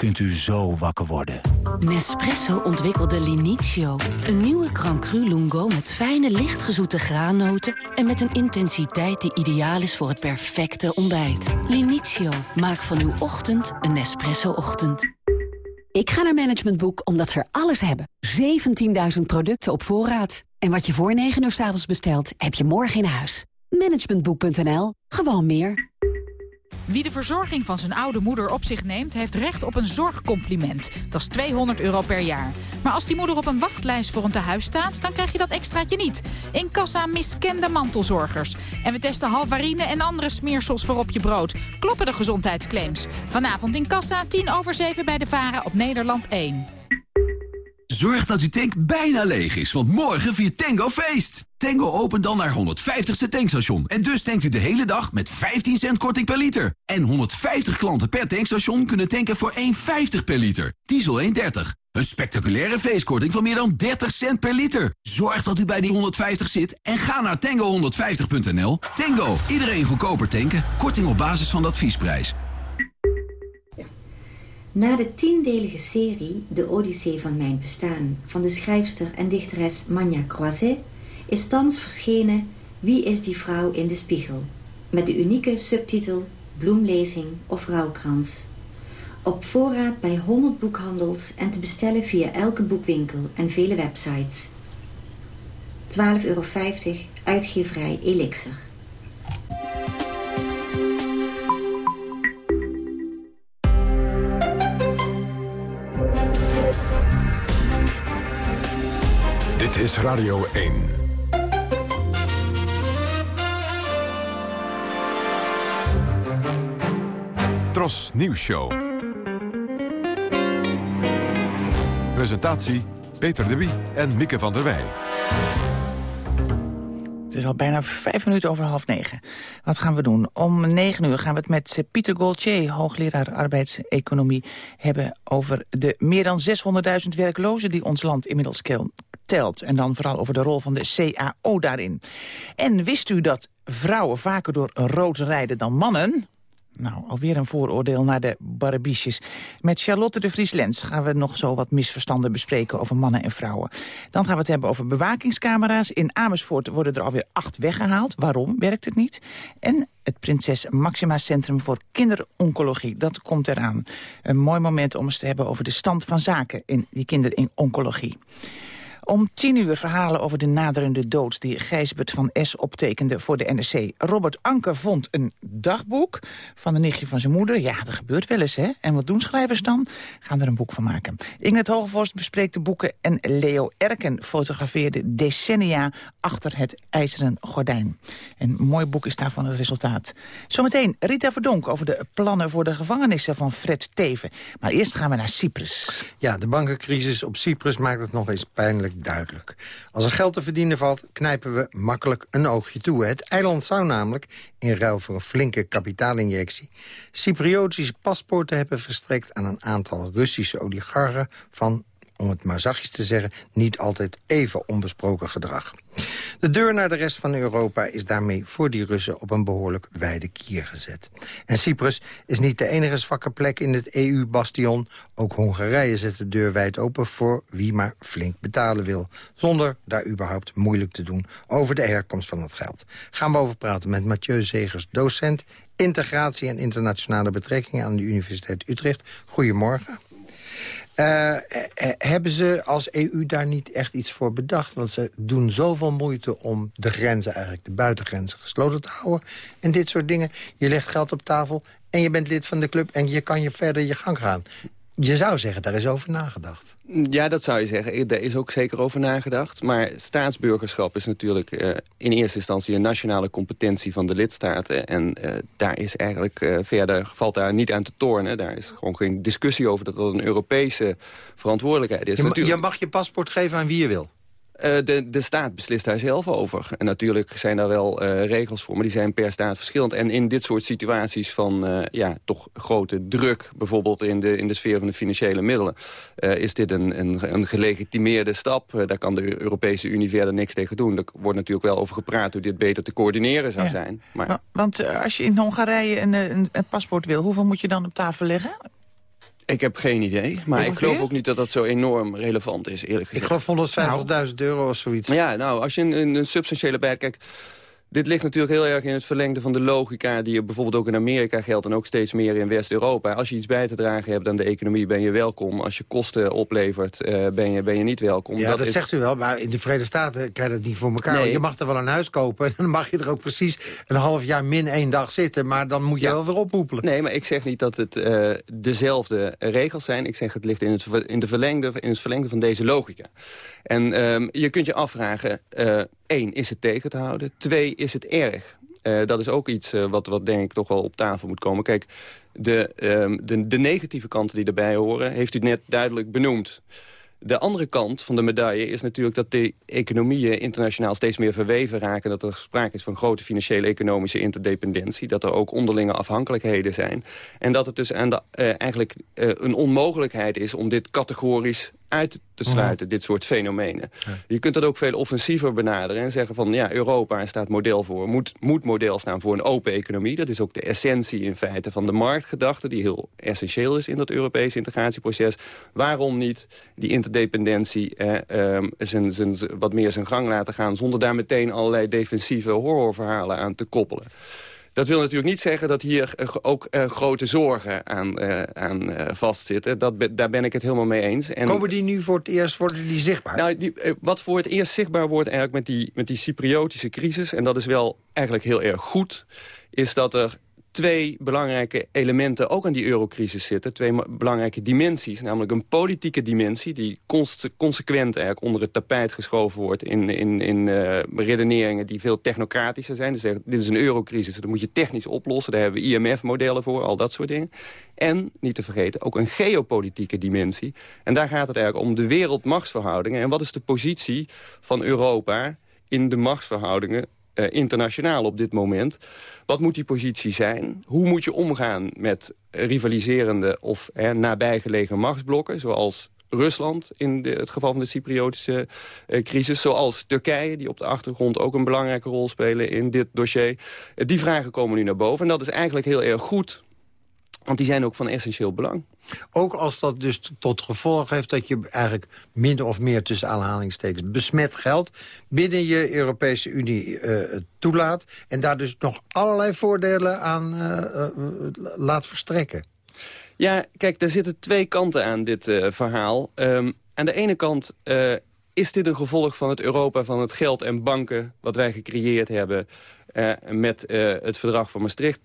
kunt u zo wakker worden. Nespresso ontwikkelde Linizio. Een nieuwe Grand Cru Lungo met fijne, lichtgezoete graannoten... en met een intensiteit die ideaal is voor het perfecte ontbijt. Linizio, maak van uw ochtend een Nespresso-ochtend. Ik ga naar Management Boek omdat ze er alles hebben. 17.000 producten op voorraad. En wat je voor 9 uur s avonds bestelt, heb je morgen in huis. Managementboek.nl. Gewoon meer. Wie de verzorging van zijn oude moeder op zich neemt... heeft recht op een zorgcompliment. Dat is 200 euro per jaar. Maar als die moeder op een wachtlijst voor een tehuis staat... dan krijg je dat extraatje niet. In kassa miskende mantelzorgers. En we testen halvarine en andere smeersels voor op je brood. Kloppen de gezondheidsclaims. Vanavond in kassa, 10 over 7 bij de Varen op Nederland 1. Zorg dat uw tank bijna leeg is, want morgen viert Tango feest. Tango opent dan naar 150ste tankstation. En dus tankt u de hele dag met 15 cent korting per liter. En 150 klanten per tankstation kunnen tanken voor 1,50 per liter. Diesel 1,30. Een spectaculaire feestkorting van meer dan 30 cent per liter. Zorg dat u bij die 150 zit en ga naar tango150.nl. Tango, iedereen goedkoper tanken. Korting op basis van de adviesprijs. Na de tiendelige serie De Odyssee van mijn bestaan... van de schrijfster en dichteres Manja Croiset... is thans verschenen Wie is die vrouw in de spiegel? Met de unieke subtitel Bloemlezing of Rouwkrans. Op voorraad bij 100 boekhandels en te bestellen via elke boekwinkel en vele websites. 12,50 euro, uitgeverij Elixir. Dit is Radio 1. Tros Nieuws Show. Presentatie Peter de Wie en Mieke van der Wij. Het is al bijna vijf minuten over half negen. Wat gaan we doen? Om negen uur gaan we het met Pieter Gaultier, hoogleraar arbeidseconomie, hebben over de meer dan 600.000 werklozen die ons land inmiddels telt. En dan vooral over de rol van de CAO daarin. En wist u dat vrouwen vaker door rood rijden dan mannen? Nou, alweer een vooroordeel naar de barbiesjes. Met Charlotte de Vries-Lens gaan we nog zo wat misverstanden bespreken over mannen en vrouwen. Dan gaan we het hebben over bewakingscamera's. In Amersfoort worden er alweer acht weggehaald. Waarom werkt het niet? En het Prinses Maxima Centrum voor Kinderoncologie. Dat komt eraan. Een mooi moment om eens te hebben over de stand van zaken in die kinderoncologie. Om tien uur verhalen over de naderende dood die Gijsbert van S. optekende voor de NRC. Robert Anker vond een dagboek van een nichtje van zijn moeder. Ja, dat gebeurt wel eens, hè? En wat doen schrijvers dan? Gaan er een boek van maken. Ingrid Hogevorst bespreekt de boeken en Leo Erken fotografeerde decennia achter het ijzeren gordijn. Een mooi boek is daarvan het resultaat. Zometeen Rita Verdonk over de plannen voor de gevangenissen van Fred Teven. Maar eerst gaan we naar Cyprus. Ja, de bankencrisis op Cyprus maakt het nog eens pijnlijk duidelijk. Als er geld te verdienen valt, knijpen we makkelijk een oogje toe. Het eiland zou namelijk, in ruil voor een flinke kapitaalinjectie... Cypriotische paspoorten hebben verstrekt aan een aantal Russische oligarchen... van om het maar zachtjes te zeggen, niet altijd even onbesproken gedrag. De deur naar de rest van Europa is daarmee voor die Russen op een behoorlijk wijde kier gezet. En Cyprus is niet de enige zwakke plek in het EU-bastion. Ook Hongarije zet de deur wijd open voor wie maar flink betalen wil. Zonder daar überhaupt moeilijk te doen over de herkomst van het geld. Gaan we over praten met Mathieu Zegers, docent integratie en internationale betrekkingen aan de Universiteit Utrecht. Goedemorgen. Uh, hebben ze als EU daar niet echt iets voor bedacht? Want ze doen zoveel moeite om de grenzen, eigenlijk de buitengrenzen, gesloten te houden. En dit soort dingen. Je legt geld op tafel en je bent lid van de club... en je kan je verder je gang gaan. Je zou zeggen, daar is over nagedacht. Ja, dat zou je zeggen. Daar is ook zeker over nagedacht. Maar staatsburgerschap is natuurlijk uh, in eerste instantie... een nationale competentie van de lidstaten. En uh, daar is eigenlijk uh, verder, valt daar niet aan te tornen. Daar is gewoon geen discussie over dat dat een Europese verantwoordelijkheid is. Je, je mag je paspoort geven aan wie je wil? Uh, de, de staat beslist daar zelf over. En natuurlijk zijn daar wel uh, regels voor, maar die zijn per staat verschillend. En in dit soort situaties van uh, ja, toch grote druk... bijvoorbeeld in de, in de sfeer van de financiële middelen... is dit een, een, een gelegitimeerde stap. daar kan de Europese Unie verder niks tegen doen. Er wordt natuurlijk wel over gepraat hoe dit beter te coördineren zou zijn. Maar... Want als je in Hongarije een, een, een paspoort wil... hoeveel moet je dan op tafel leggen? Ik heb geen idee, maar ik geloof ook niet dat dat zo enorm relevant is, eerlijk gezegd. Ik geloof 150.000 euro of zoiets. Maar ja, nou, als je een, een substantiële bij... Kijk, dit ligt natuurlijk heel erg in het verlengde van de logica... die bijvoorbeeld ook in Amerika geldt en ook steeds meer in West-Europa. Als je iets bij te dragen hebt aan de economie, ben je welkom. Als je kosten oplevert, uh, ben, je, ben je niet welkom. Ja, dat, zegt u wel, maar in de Verenigde Staten krijg je dat niet voor elkaar. Nee. Je mag er wel een huis kopen en dan mag je er ook precies een half jaar min één dag zitten. Maar dan moet je wel weer ophoepelen. Nee, maar ik zeg niet dat het uh, dezelfde regels zijn. Ik zeg het ligt in het, in, de verlengde, in het verlengde van deze logica. En um, je kunt je afvragen... Uh, één, is het tegen te houden? Twee, is het erg? Uh, dat is ook iets uh, wat, wat denk ik toch wel op tafel moet komen. Kijk, de, um, de, de negatieve kanten die erbij horen... heeft u net duidelijk benoemd. De andere kant van de medaille is natuurlijk dat de economieën internationaal steeds meer verweven raken. Dat er sprake is van grote financiële economische interdependentie. Dat er ook onderlinge afhankelijkheden zijn. En dat het dus eigenlijk een onmogelijkheid is om dit categorisch uit te sluiten, dit soort fenomenen. Je kunt dat ook veel offensiever benaderen en zeggen van... ja, Europa staat model voor, moet, moet model staan voor een open economie. Dat is ook de essentie in feite van de marktgedachte... die heel essentieel is in dat Europese integratieproces. Waarom niet die interdependentie eh, um, zijn, zijn, wat meer zijn gang laten gaan... zonder daar meteen allerlei defensieve horrorverhalen aan te koppelen? Dat wil natuurlijk niet zeggen dat hier eh, ook uh, grote zorgen aan, uh, aan uh, vastzitten. Dat daar ben ik het helemaal mee eens. En, Komen die nu voor het eerst worden die zichtbaar? Nou, die, wat voor het eerst zichtbaar wordt eigenlijk met die, met die Cypriotische crisis... en dat is wel eigenlijk heel erg goed... is dat er twee belangrijke elementen ook aan die eurocrisis zitten. Twee belangrijke dimensies. Namelijk een politieke dimensie die consequent eigenlijk onder het tapijt geschoven wordt... in, in, in uh, redeneringen die veel technocratischer zijn. Dus dit is een eurocrisis, dat moet je technisch oplossen. Daar hebben we IMF-modellen voor, al dat soort dingen. En, niet te vergeten, ook een geopolitieke dimensie. En daar gaat het eigenlijk om de wereldmachtsverhoudingen. En wat is de positie van Europa in de machtsverhoudingen uh, internationaal op dit moment. Wat moet die positie zijn? Hoe moet je omgaan met rivaliserende of hè, nabijgelegen machtsblokken... zoals Rusland in het geval van de Cypriotische uh, crisis... zoals Turkije, die op de achtergrond ook een belangrijke rol spelen in dit dossier. Uh, die vragen komen nu naar boven. En dat is eigenlijk heel erg goed want die zijn ook van essentieel belang. Ook als dat dus tot gevolg heeft dat je eigenlijk minder of meer tussen aanhalingstekens besmet geld binnen je Europese Unie uh, toelaat en daar dus nog allerlei voordelen aan uh, laat verstrekken. Ja, kijk, er zitten twee kanten aan dit verhaal. Um, aan de ene kant is dit een gevolg van het Europa van het geld en banken... wat wij gecreëerd hebben met het verdrag van Maastricht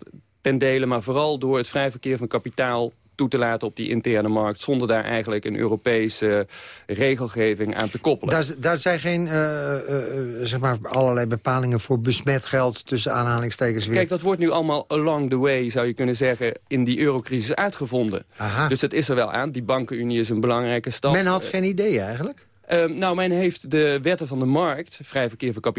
ten dele, maar vooral door het vrij verkeer van kapitaal toe te laten op die interne markt... zonder daar eigenlijk een Europese regelgeving aan te koppelen. Daar, daar zijn geen uh, uh, zeg maar allerlei bepalingen voor besmet geld tussen aanhalingstekens weer. Kijk, dat wordt nu allemaal along the way, zou je kunnen zeggen... in die eurocrisis uitgevonden. Aha. Dus het is er wel aan. Die bankenunie is een belangrijke stap. Men had geen idee eigenlijk? Uh, nou, men heeft de wetten van de markt, vrij verkeer van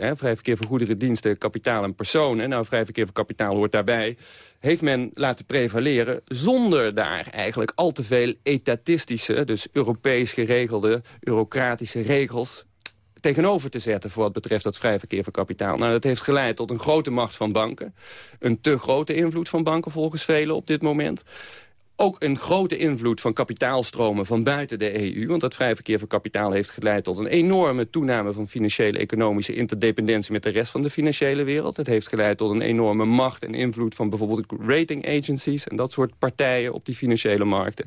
hè, vrij verkeer van goederen, diensten, kapitaal en personen. Nou, vrij verkeer van kapitaal hoort daarbij. Heeft men laten prevaleren zonder daar eigenlijk al te veel etatistische, dus Europees geregelde, eurocratische regels tegenover te zetten voor wat betreft dat vrij verkeer van kapitaal. Nou, dat heeft geleid tot een grote macht van banken. Een te grote invloed van banken volgens velen op dit moment ook een grote invloed van kapitaalstromen van buiten de EU. Want dat vrij verkeer van kapitaal heeft geleid tot een enorme toename van financiële economische interdependentie met de rest van de financiële wereld. Het heeft geleid tot een enorme macht en invloed van bijvoorbeeld rating agencies en dat soort partijen op die financiële markten.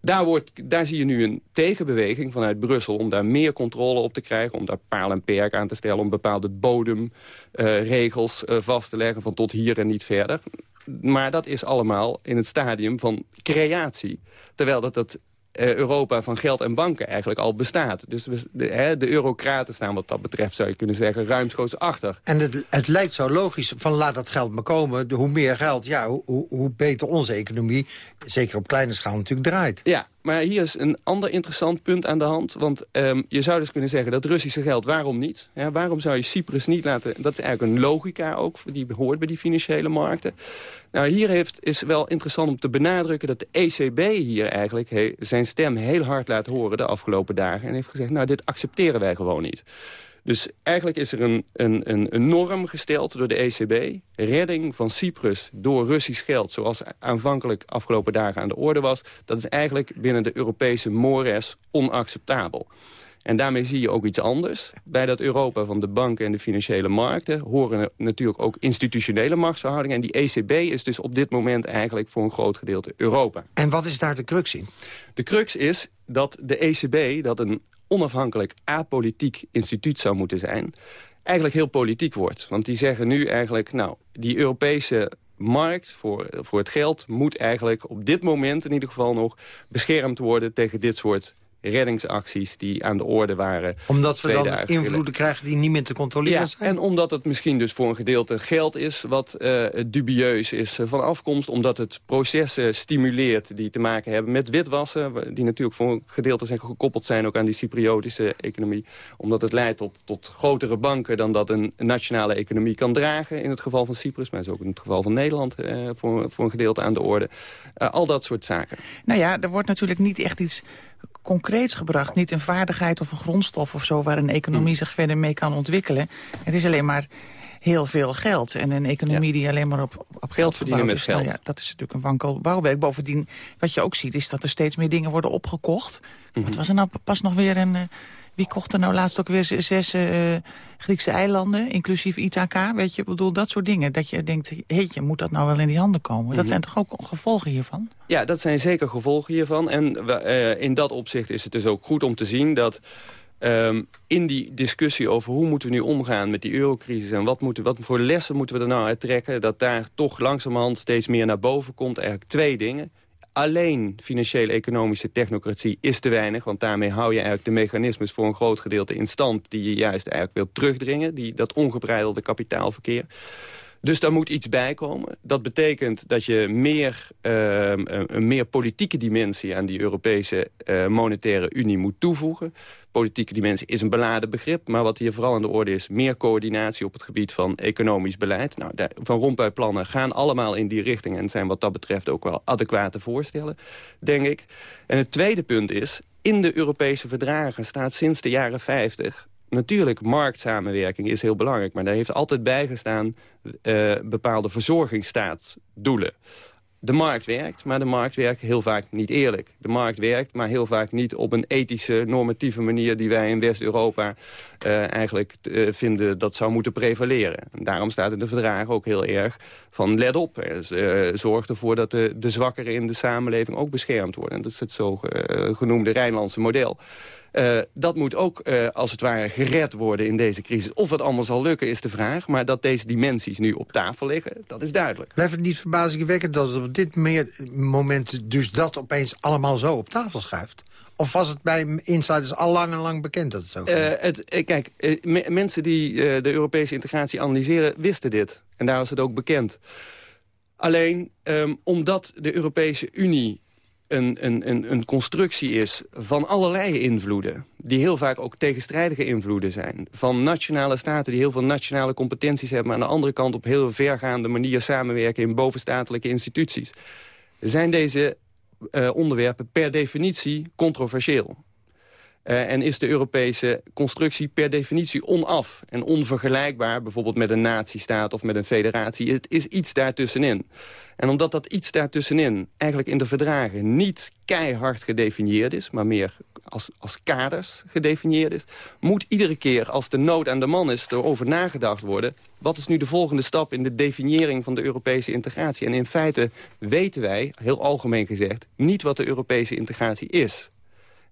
Daar, wordt, daar zie je nu een tegenbeweging vanuit Brussel... om daar meer controle op te krijgen, om daar paal en perk aan te stellen... om bepaalde bodemregels uh, vast te leggen van tot hier en niet verder maar dat is allemaal in het stadium van creatie. Terwijl dat het uh, Europa van geld en banken eigenlijk al bestaat. Dus de, hè, de eurocraten staan wat dat betreft, zou je kunnen zeggen, ruimschoots achter. En het, het lijkt zo logisch, van laat dat geld maar komen. De, hoe meer geld, ja, hoe, hoe beter onze economie, zeker op kleine schaal natuurlijk, draait. Ja, maar hier is een ander interessant punt aan de hand. Want um, je zou dus kunnen zeggen dat Russische geld, waarom niet? Ja, waarom zou je Cyprus niet laten... Dat is eigenlijk een logica ook, die hoort bij die financiële markten. Nou, hier heeft, is wel interessant om te benadrukken... dat de ECB hier eigenlijk zijn stem heel hard laat horen de afgelopen dagen. En heeft gezegd, nou, dit accepteren wij gewoon niet. Dus eigenlijk is er een, een, een, een, norm gesteld door de ECB. Redding van Cyprus door Russisch geld, zoals aanvankelijk afgelopen dagen aan de orde was... dat is eigenlijk binnen de Europese mores onacceptabel. En daarmee zie je ook iets anders. Bij dat Europa van de banken en de financiële markten... horen natuurlijk ook institutionele machtsverhoudingen. En die ECB is dus op dit moment eigenlijk voor een groot gedeelte Europa. En wat is daar de crux in? De crux is dat de ECB, dat een onafhankelijk apolitiek instituut zou moeten zijn... eigenlijk heel politiek wordt. Want die zeggen nu eigenlijk, nou, die Europese markt voor, voor het geld... moet eigenlijk op dit moment in ieder geval nog beschermd worden... tegen dit soort reddingsacties die aan de orde waren. Omdat we dan invloeden krijgen die niet meer te controleren ja, zijn? en omdat het misschien dus voor een gedeelte geld is... wat uh, dubieus is van afkomst. Omdat het processen stimuleert die te maken hebben met witwassen... die natuurlijk voor een gedeelte zijn gekoppeld zijn ook aan die Cypriotische economie. Omdat het leidt tot, tot grotere banken dan dat een nationale economie kan dragen... in het geval van Cyprus, maar is ook in het geval van Nederland... Uh, voor, voor een gedeelte aan de orde. Uh, al dat soort zaken. Nou ja, er wordt natuurlijk niet echt iets concreets gebracht. Niet een vaardigheid of een grondstof of zo... waar een economie mm. zich verder mee kan ontwikkelen. Het is alleen maar heel veel geld. En een economie die alleen maar op, op geld verdienen met is. geld. Nou ja, dat is natuurlijk een wankel bouwwerk. Bovendien, wat je ook ziet, is dat er steeds meer dingen worden opgekocht. Mm Wat was er nou pas nog weer een... Wie kocht er nou laatst ook weer zes uh, Griekse eilanden, inclusief Ithaca? Weet je, bedoel, dat soort dingen. Dat je denkt, heetje, moet dat nou wel in die handen komen? Dat mhm. zijn toch ook gevolgen hiervan? Ja, dat zijn zeker gevolgen hiervan. En uh, in dat opzicht is het dus ook goed om te zien dat... Um, in die discussie over hoe moeten we nu omgaan met die eurocrisis... en wat, moeten, wat voor lessen moeten we er nou uit trekken... dat daar toch langzamerhand steeds meer naar boven komt. Eigenlijk twee dingen. Alleen financiële economische technocratie is te weinig... want daarmee hou je eigenlijk de mechanismes voor een groot gedeelte in stand... die je juist eigenlijk wilt terugdringen, die, dat ongebreidelde kapitaalverkeer. Dus daar moet iets bij komen. Dat betekent dat je meer, uh, een meer politieke dimensie aan die Europese uh, monetaire unie moet toevoegen. Politieke dimensie is een beladen begrip, maar wat hier vooral aan de orde is... meer coördinatie op het gebied van economisch beleid. Nou, Van Rompuy-plannen gaan allemaal in die richting... en zijn wat dat betreft ook wel adequate voorstellen, denk ik. En het tweede punt is, in de Europese verdragen staat sinds de jaren 50 natuurlijk, marktsamenwerking is heel belangrijk. Maar daar heeft altijd bijgestaan uh, bepaalde verzorgingsstaatsdoelen. De markt werkt, maar de markt werkt heel vaak niet eerlijk. De markt werkt, maar heel vaak niet op een ethische, normatieve manier... die wij in West-Europa uh, eigenlijk uh, vinden dat zou moeten prevaleren. En daarom staat in de verdragen ook heel erg van let op. Zorg ervoor dat de, de zwakkeren in de samenleving ook beschermd worden. En dat is het zogenoemde Rijnlandse model. Uh, dat moet ook uh, als het ware gered worden in deze crisis. Of het allemaal zal lukken is de vraag. Maar dat deze dimensies nu op tafel liggen, dat is duidelijk. Blijft het niet verbazingwekkend dat het op dit meer moment... dus dat opeens allemaal zo op tafel schuift? Of was het bij insiders al lang en lang bekend dat het zo uh, het, Kijk, mensen die de Europese integratie analyseren... wisten dit. En daar was het ook bekend. Alleen um, omdat de Europese Unie een, een, een, constructie is van allerlei invloeden... die heel vaak ook tegenstrijdige invloeden zijn. Van nationale staten die heel veel nationale competenties hebben... maar aan de andere kant op heel vergaande manier samenwerken... in bovenstatelijke instituties. Zijn deze uh, onderwerpen per definitie controversieel? Uh, en is de Europese constructie per definitie onaf en onvergelijkbaar... bijvoorbeeld met een natiestaat of met een federatie. Het is iets daartussenin. En omdat dat iets daartussenin eigenlijk in de verdragen niet keihard gedefinieerd is... maar meer als, als kaders gedefinieerd is... moet iedere keer als de nood aan de man is erover nagedacht worden... wat is nu de volgende stap in de definiëring van de Europese integratie? En in feite weten wij, heel algemeen gezegd... niet wat de Europese integratie is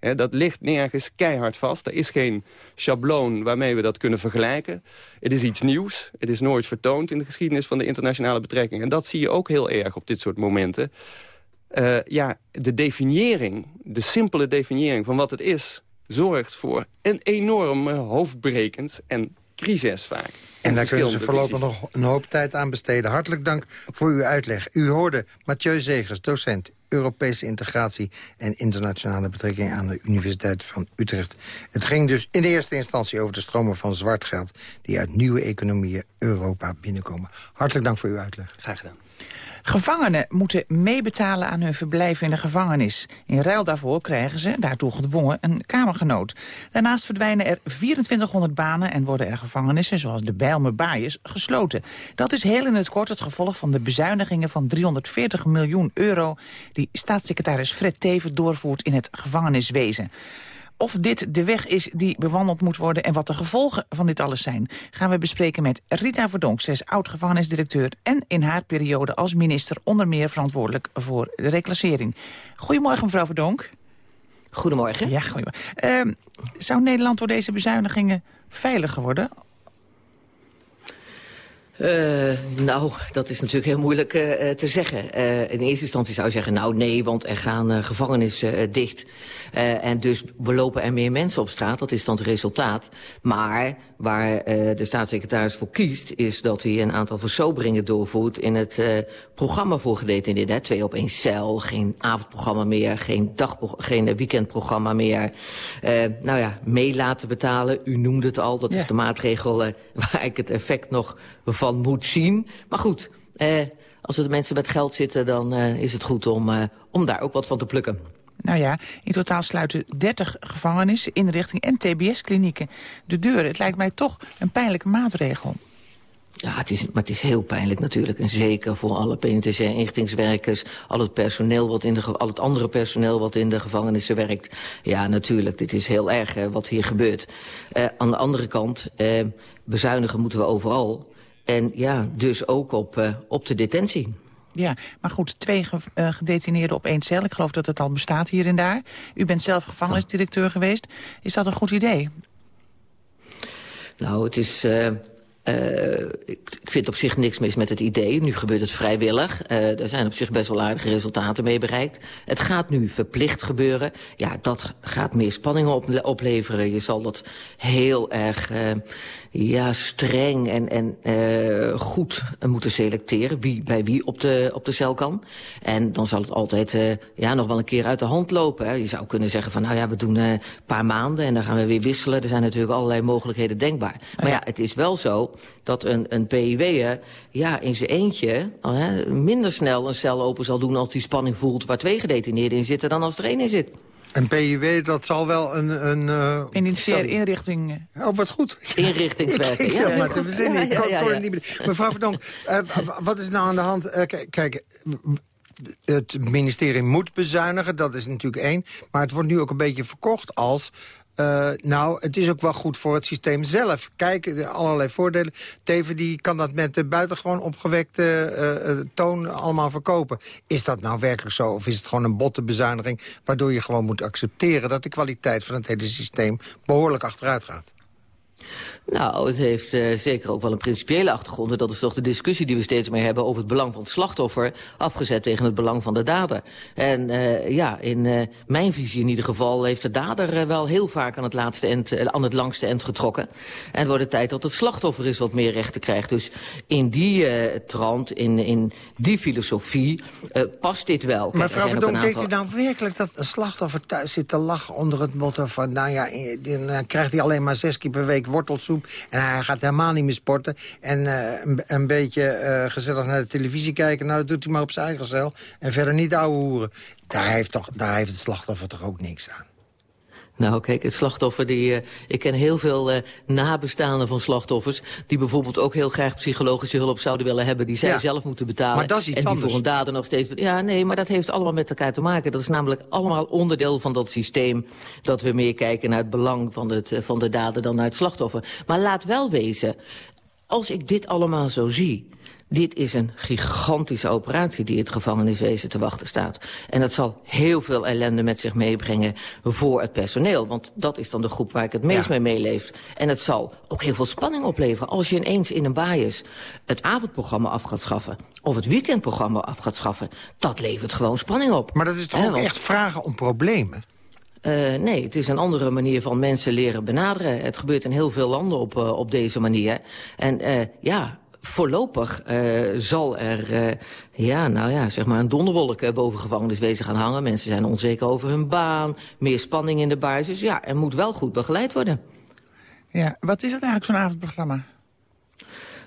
dat ligt nergens keihard vast. Er is geen schabloon waarmee we dat kunnen vergelijken. Het is iets nieuws. Het is nooit vertoond in de geschiedenis van de internationale betrekkingen. En dat zie je ook heel erg op dit soort momenten. Uh, ja, de definiëring, de simpele definiëring van wat het is... zorgt voor een enorme hoofdbrekend en crisis vaak. En daar kunnen ze voorlopig nog een hoop tijd aan besteden. Hartelijk dank voor uw uitleg. U hoorde Mathieu Zegers, docent Europese integratie en internationale betrekkingen aan de Universiteit van Utrecht. Het ging dus in de eerste instantie over de stromen van zwart geld die uit nieuwe economieën Europa binnenkomen. Hartelijk dank voor uw uitleg. Graag gedaan. Gevangenen moeten meebetalen aan hun verblijf in de gevangenis. In ruil daarvoor krijgen ze, daartoe gedwongen, een kamergenoot. Daarnaast verdwijnen er 2400 banen en worden er gevangenissen... zoals de Bijlmer Baaiers gesloten. Dat is heel in het kort het gevolg van de bezuinigingen van 340 miljoen euro... die staatssecretaris Fred Teven doorvoert in het gevangeniswezen. Of dit de weg is die bewandeld moet worden en wat de gevolgen van dit alles zijn... gaan we bespreken met Rita Verdonk. Zij is oud-gevangenisdirecteur en in haar periode als minister... onder meer verantwoordelijk voor de reclassering. Goedemorgen, mevrouw Verdonk. Goedemorgen. Ja, goedemorgen. Uh, zou Nederland door deze bezuinigingen veiliger worden? Uh, nou, dat is natuurlijk heel moeilijk uh, te zeggen. Uh, in eerste instantie zou je zeggen, nou nee, want er gaan gevangenissen dicht. En dus we lopen er meer mensen op straat, dat is dan het resultaat. Maar waar de staatssecretaris voor kiest, is dat hij een aantal versoberingen doorvoert in het programma voor gedetineerden. Twee op één cel, geen avondprogramma meer, geen, geen weekendprogramma meer. nou ja, mee laten betalen, u noemde het al, dat ja. is de maatregel waar ik het effect nog van moet zien. Maar goed, eh, als er mensen met geld zitten... dan eh, is het goed om, eh, om daar ook wat van te plukken. Nou ja, in totaal sluiten 30 gevangenissen, inrichtingen en tbs-klinieken de deuren. Het lijkt mij toch een pijnlijke maatregel. Ja, het is, maar het is heel pijnlijk natuurlijk. En zeker voor alle penitentiaire inrichtingswerkers... al het, personeel wat in de, al het andere personeel wat in de gevangenissen werkt. Ja, natuurlijk, dit is heel erg wat hier gebeurt. Uh, aan de andere kant, uh, bezuinigen moeten we overal. En ja, dus ook op, uh, op de detentie. Ja, maar goed, twee ge uh, gedetineerden op één cel. Ik geloof dat het al bestaat hier en daar. U bent zelf gevangenisdirecteur geweest. Is dat een goed idee? Nou, het is... Uh, uh, ik, vind op zich niks mis met het idee. Nu gebeurt het vrijwillig. Uh, er zijn op zich best wel aardige resultaten mee bereikt. Het gaat nu verplicht gebeuren. Ja, dat gaat meer spanningen op, opleveren. Je zal dat heel erg uh, ja, streng en, en uh, goed moeten selecteren. Wie bij wie op de, op de cel kan. En dan zal het altijd uh, ja, nog wel een keer uit de hand lopen. Hè. Je zou kunnen zeggen van nou ja, we doen een uh, paar maanden en dan gaan we weer wisselen. Er zijn natuurlijk allerlei mogelijkheden denkbaar. Maar ja, het is wel zo dat een, een PIW'er ja, in zijn eentje hè, minder snel een cel open zal doen... als die spanning voelt waar twee gedetineerden in zitten dan als er één in zit. Een PIW, dat zal wel een... een uh, Initiële inrichting. Oh, wat goed. Inrichtingswerk. ik, ik ja, maar te verzinnen. Ja, ja, ja, niet Mevrouw Verdonk, uh, wat is nou aan de hand? Uh, kijk, het ministerie moet bezuinigen, dat is natuurlijk één. Maar het wordt nu ook een beetje verkocht als... Uh, nou, het is ook wel goed voor het systeem zelf. Kijk, allerlei voordelen. Teven die kan dat met de buitengewoon opgewekte uh, toon allemaal verkopen. Is dat nou werkelijk zo? Of is het gewoon een botte bezuiniging... waardoor je gewoon moet accepteren dat de kwaliteit van het hele systeem behoorlijk achteruit gaat? Nou, het heeft uh, zeker ook wel een principiële achtergrond. En dat is toch de discussie die we steeds meer hebben over het belang van het slachtoffer... afgezet tegen het belang van de dader. En uh, ja, in uh, mijn visie in ieder geval heeft de dader wel heel vaak aan het, laatste end, aan het langste eind getrokken. En het wordt de tijd dat het slachtoffer eens wat meer rechten krijgt. Dus in die trant, in, in die filosofie, past dit wel. Maar mevrouw Verdonk, aantal... denkt u nou werkelijk dat een slachtoffer thuis zit te lachen onder het motto van... nou ja, dan krijgt hij alleen maar zes keer per week wortelsoep en hij gaat helemaal niet meer sporten. En uh, een, beetje uh, gezellig naar de televisie kijken. Nou, dat doet hij maar op zijn eigen cel. En verder niet ouwe hoeren. Daar heeft, toch, daar heeft het slachtoffer toch ook niks aan. Nou, kijk, het slachtoffer, die, uh, ik ken heel veel uh, nabestaanden van slachtoffers... die bijvoorbeeld ook heel graag psychologische hulp zouden willen hebben... die zij ja. zelf moeten betalen. Maar dat is iets en die anders. voor een dader nog steeds... Ja, nee, maar dat heeft allemaal met elkaar te maken. Dat is namelijk allemaal onderdeel van dat systeem... dat we meer kijken naar het belang van, het, van de dader dan naar het slachtoffer. Maar laat wel wezen, als ik dit allemaal zo zie... Dit is een gigantische operatie die het gevangeniswezen te wachten staat. En dat zal heel veel ellende met zich meebrengen voor het personeel. Want dat is dan de groep waar ik het meest ja. mee meeleef. En het zal ook heel veel spanning opleveren. Als je ineens in een bias het avondprogramma af gaat schaffen... of het weekendprogramma af gaat schaffen... dat levert gewoon spanning op. Maar dat is toch He, ook want... echt vragen om problemen? Uh, nee, het is een andere manier van mensen leren benaderen. Het gebeurt in heel veel landen op, uh, op deze manier. En uh, ja, voorlopig uh, zal er uh, ja, nou ja, zeg maar een donderwolk uh, boven gevangeniswezen gaan hangen. Mensen zijn onzeker over hun baan, meer spanning in de basis. Dus ja, er moet wel goed begeleid worden. Ja, wat is het eigenlijk zo'n avondprogramma?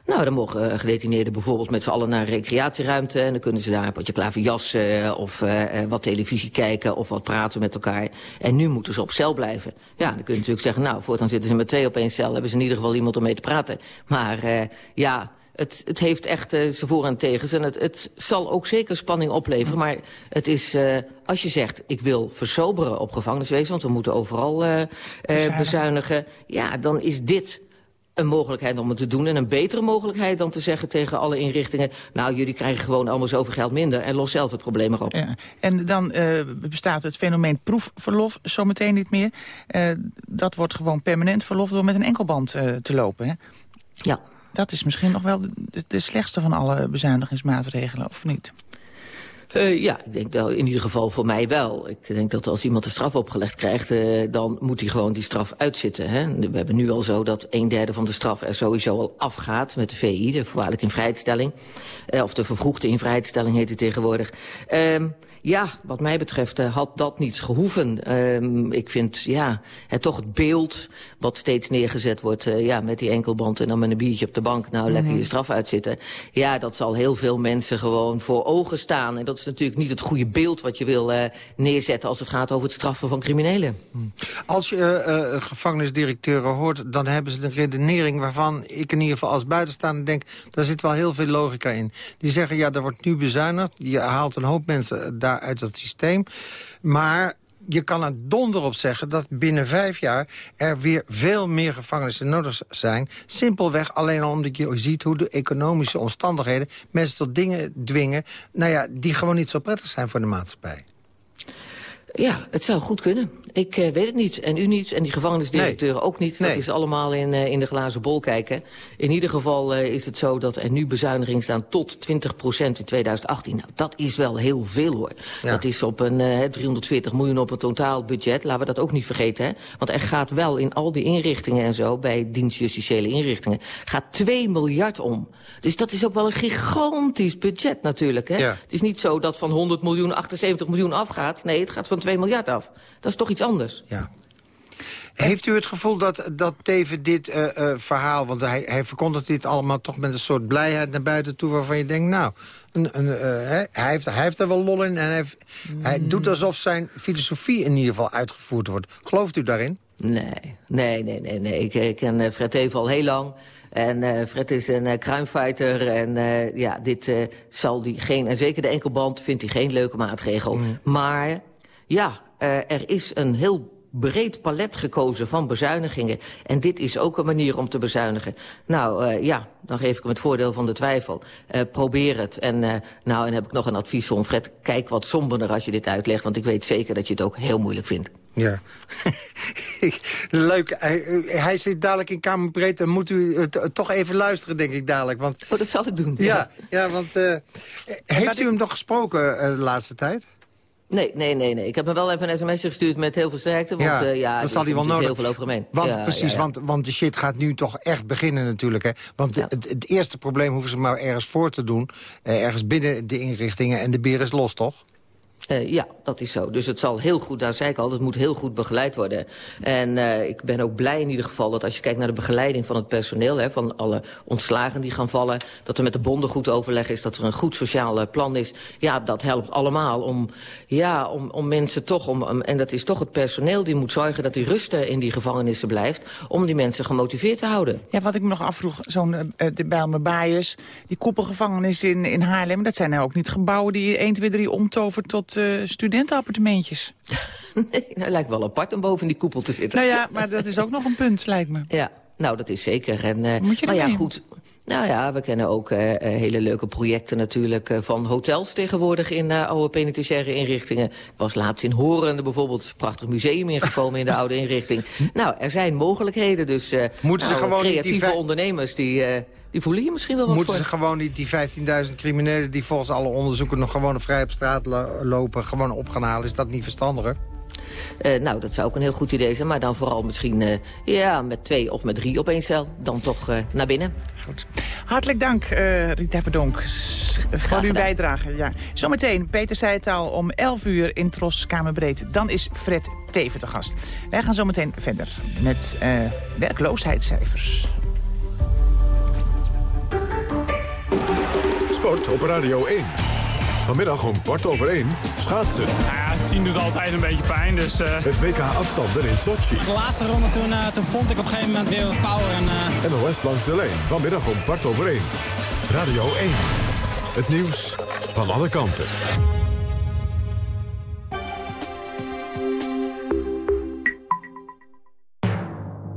Nou, dan mogen gedetineerden bijvoorbeeld met z'n allen naar een recreatieruimte... en dan kunnen ze daar een potje klaverjassen of uh, wat televisie kijken... of wat praten met elkaar. En nu moeten ze op cel blijven. Ja, dan kun je natuurlijk zeggen, nou, voortaan zitten ze met twee op één cel... hebben ze in ieder geval iemand om mee te praten. Maar ja, het, het heeft echt uh, zijn voor- en tegens. En het, het zal ook zeker spanning opleveren. Maar het is, uh, als je zegt, ik wil versoberen op gevangeniswezen... want we moeten overal uh, bezuinigen. bezuinigen. Ja, dan is dit een mogelijkheid om het te doen. En een betere mogelijkheid dan te zeggen tegen alle inrichtingen... nou, jullie krijgen gewoon allemaal zoveel geld minder... en los zelf het probleem erop. Ja. En dan uh, bestaat het fenomeen proefverlof zometeen niet meer. Uh, dat wordt gewoon permanent verlof door met een enkelband uh, te lopen, hè? Ja. Dat is misschien nog wel de, slechtste van alle bezuinigingsmaatregelen, of niet? Uh, ja, ik denk wel, in ieder geval voor mij wel. Ik denk dat als iemand een straf opgelegd krijgt, uh, dan moet hij gewoon die straf uitzitten. Hè? We hebben nu al zo dat een derde van de straf er sowieso al afgaat met de VI, de voorwaardelijke invrijheidstelling. Uh, of de vervroegde invrijheidstelling heet het tegenwoordig. Uh, ja, wat mij betreft had dat niet gehoeven. Uh, ik vind, ja, het toch het beeld wat steeds neergezet wordt... Uh, ja, met die enkelband en dan met een biertje op de bank... nou, lekker -hmm. je straf uitzitten. Ja, dat zal heel veel mensen gewoon voor ogen staan. En dat is natuurlijk niet het goede beeld wat je wil uh, neerzetten... als het gaat over het straffen van criminelen. Hmm. Als je uh, gevangenisdirecteuren hoort... dan hebben ze een redenering waarvan ik in ieder geval als buitenstaander denk... daar zit wel heel veel logica in. Die zeggen, ja, er wordt nu bezuinigd. Je haalt een hoop mensen daar uit dat systeem. Maar je kan er donder op zeggen dat binnen vijf jaar... er weer veel meer gevangenissen nodig zijn. Simpelweg alleen al omdat je ziet hoe de economische omstandigheden... mensen tot dingen dwingen nou ja, die gewoon niet zo prettig zijn voor de maatschappij. Ja, het zou goed kunnen. Ik uh, weet het niet. En u niet. En die gevangenisdirecteuren ook niet. Dat is allemaal in, uh, in de glazen bol kijken. In ieder geval uh, is het zo dat er nu bezuinigingen staan tot 20% in 2018. Nou, dat is wel heel veel hoor. Ja. Dat is op een 340 miljoen op een totaal budget. Laten we dat ook niet vergeten. Hè? Want er gaat wel in al die inrichtingen en zo... bij dienstjustitiële inrichtingen... gaat 2 miljard om. Dus dat is ook wel een gigantisch budget natuurlijk. Hè? Ja. Het is niet zo dat van 100 miljoen 78 miljoen afgaat. Nee, het gaat van 2 miljard af. Dat is toch iets anders. Ja. Heeft u het gevoel dat, dat Teven dit uh, uh, verhaal... want hij, hij verkondigt dit allemaal toch met een soort blijheid naar buiten toe... waarvan je denkt, nou, een, een, uh, hij, heeft, hij heeft er wel lol in... en hij, heeft, hij mm. doet alsof zijn filosofie in ieder geval uitgevoerd wordt. Gelooft u daarin? Nee, nee, nee, nee. nee. Ik, ik ken Fred Teven al heel lang... En uh, Fred is een uh, crimefighter en uh, ja, dit zal die geen... en zeker de enkelband vindt hij geen leuke maatregel. Mm. Maar ja, er is een heel breed palet gekozen van bezuinigingen. En dit is ook een manier om te bezuinigen. Nou, uh, ja, dan geef ik hem het voordeel van de twijfel. Uh, probeer het. En uh, nou, en heb ik nog een advies voor Fred. Kijk wat somberder als je dit uitlegt, want ik weet zeker dat je het ook heel moeilijk vindt. Ja. Leuk. Hij, hij, zit dadelijk in Kamerbreed. Dan moet u het toch even luisteren, denk ik, dadelijk. Want... Oh, dat zal ik doen. Ja, ja want heeft u hem nog gesproken de laatste tijd? Nee, nee, nee, nee. Ik heb hem wel even een sms'je gestuurd met heel veel sterkte. Want, ja, uh, ja dat zal hij wel nodig. heel veel over hem Want, ja, precies, ja, Want, want de shit gaat nu toch echt beginnen natuurlijk. Hè? Want het, het, eerste probleem hoeven ze maar ergens voor te doen. Eh, ergens binnen de inrichtingen. En de beer is los, toch? Uh, ja, dat is zo. Dus het zal heel goed, daar zei ik al, het moet heel goed begeleid worden. En uh, ik ben ook blij in ieder geval dat als je kijkt naar de begeleiding van het personeel... Hè, van alle ontslagen die gaan vallen, dat er met de bonden goed overleg is... dat er een goed sociaal uh, plan is. Ja, dat helpt allemaal om, ja, om, om mensen toch... Om, en dat is toch het personeel die moet zorgen dat die rust in die gevangenissen blijft... om die mensen gemotiveerd te houden. Ja, wat ik me nog afvroeg, zo'n de Bijlmer die koepelgevangenis in, in Haarlem... dat zijn nou ook niet gebouwen die 1, 2, 3 omtovert tot uh, studentenappartementjes. nee, nou, lijkt wel apart om boven die koepel te zitten. Nou ja, maar dat is ook nog een punt, lijkt me. Ja, nou, dat is zeker. En, uh, Moet je maar ja, heen? goed. Nou ja, we kennen ook uh, hele leuke projecten natuurlijk uh, van hotels tegenwoordig in uh, oude penitentiaire inrichtingen. Ik was laatst in Horende bijvoorbeeld, een prachtig museum ingekomen in de oude inrichting. Nou, er zijn mogelijkheden, dus Moeten nou, ze gewoon creatieve die ondernemers die... Die voelen hier misschien wel wat Moeten voor. ze gewoon niet die 15.000 criminelen... die volgens alle onderzoeken nog gewoon vrij op straat lo lopen... gewoon op gaan halen? Is dat niet verstandiger? Uh, nou, dat zou ook een heel goed idee zijn. Maar dan vooral misschien uh, ja, met twee of met drie op één cel. Dan toch uh, naar binnen. Goed. Hartelijk dank, Rita Verdonk, voor uw bijdrage. Ja. Zometeen, Peter zei het al, om 11 uur in Tros Kamerbreed. Dan is Fred Teven te gast. Wij gaan zometeen verder met werkloosheidscijfers. Sport op Radio 1. Vanmiddag om kwart over één schaatsen. Nou ja, tien doet altijd een beetje pijn, dus... Uh... Het WK afstanden in Sochi. De laatste ronde toen, uh, toen vond ik op een gegeven moment weer wat power. En, uh... NOS langs de lijn. Vanmiddag om kwart over één. Radio 1. Het nieuws van alle kanten.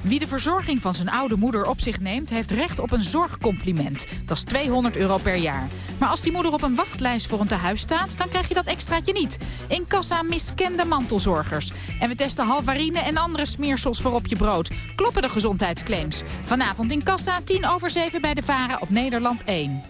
Wie de verzorging van zijn oude moeder op zich neemt... heeft recht op een zorgcompliment. Dat is 200 euro per jaar. Maar als die moeder op een wachtlijst voor een tehuis staat... dan krijg je dat extraatje niet. In kassa miskende mantelzorgers. En we testen halvarine en andere smeersels voor op je brood. Kloppen de gezondheidsclaims. Vanavond in kassa, 10 over 7 bij de Varen op Nederland 1.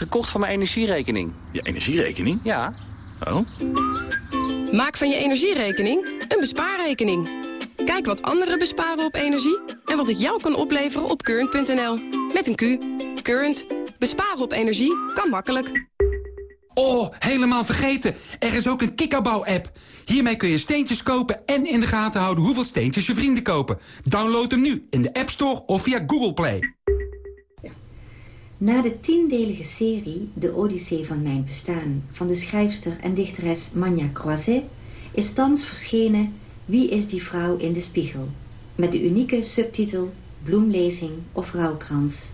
Gekocht van mijn energierekening. Je energierekening? Ja. Oh. Maak van je energierekening een bespaarrekening. Kijk wat anderen besparen op energie en wat het jou kan opleveren op current.nl. Met een Q. Current. Besparen op energie kan makkelijk. Oh, helemaal vergeten. Er is ook een kikkerbouw-app. Hiermee kun je steentjes kopen en in de gaten houden hoeveel steentjes je vrienden kopen. Download hem nu in de App Store of via Google Play. Na de tiendelige serie De Odyssee van Mijn Bestaan... van de schrijfster en dichteres Manja Croiset... is thans verschenen Wie is die vrouw in de spiegel? Met de unieke subtitel Bloemlezing of Rouwkrans.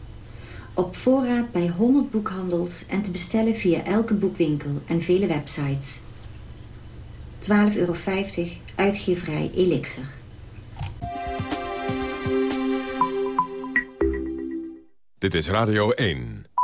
Op voorraad bij 100 boekhandels en te bestellen via elke boekwinkel en vele websites. 12,50 euro, uitgeverij Elixir. Dit is Radio 1.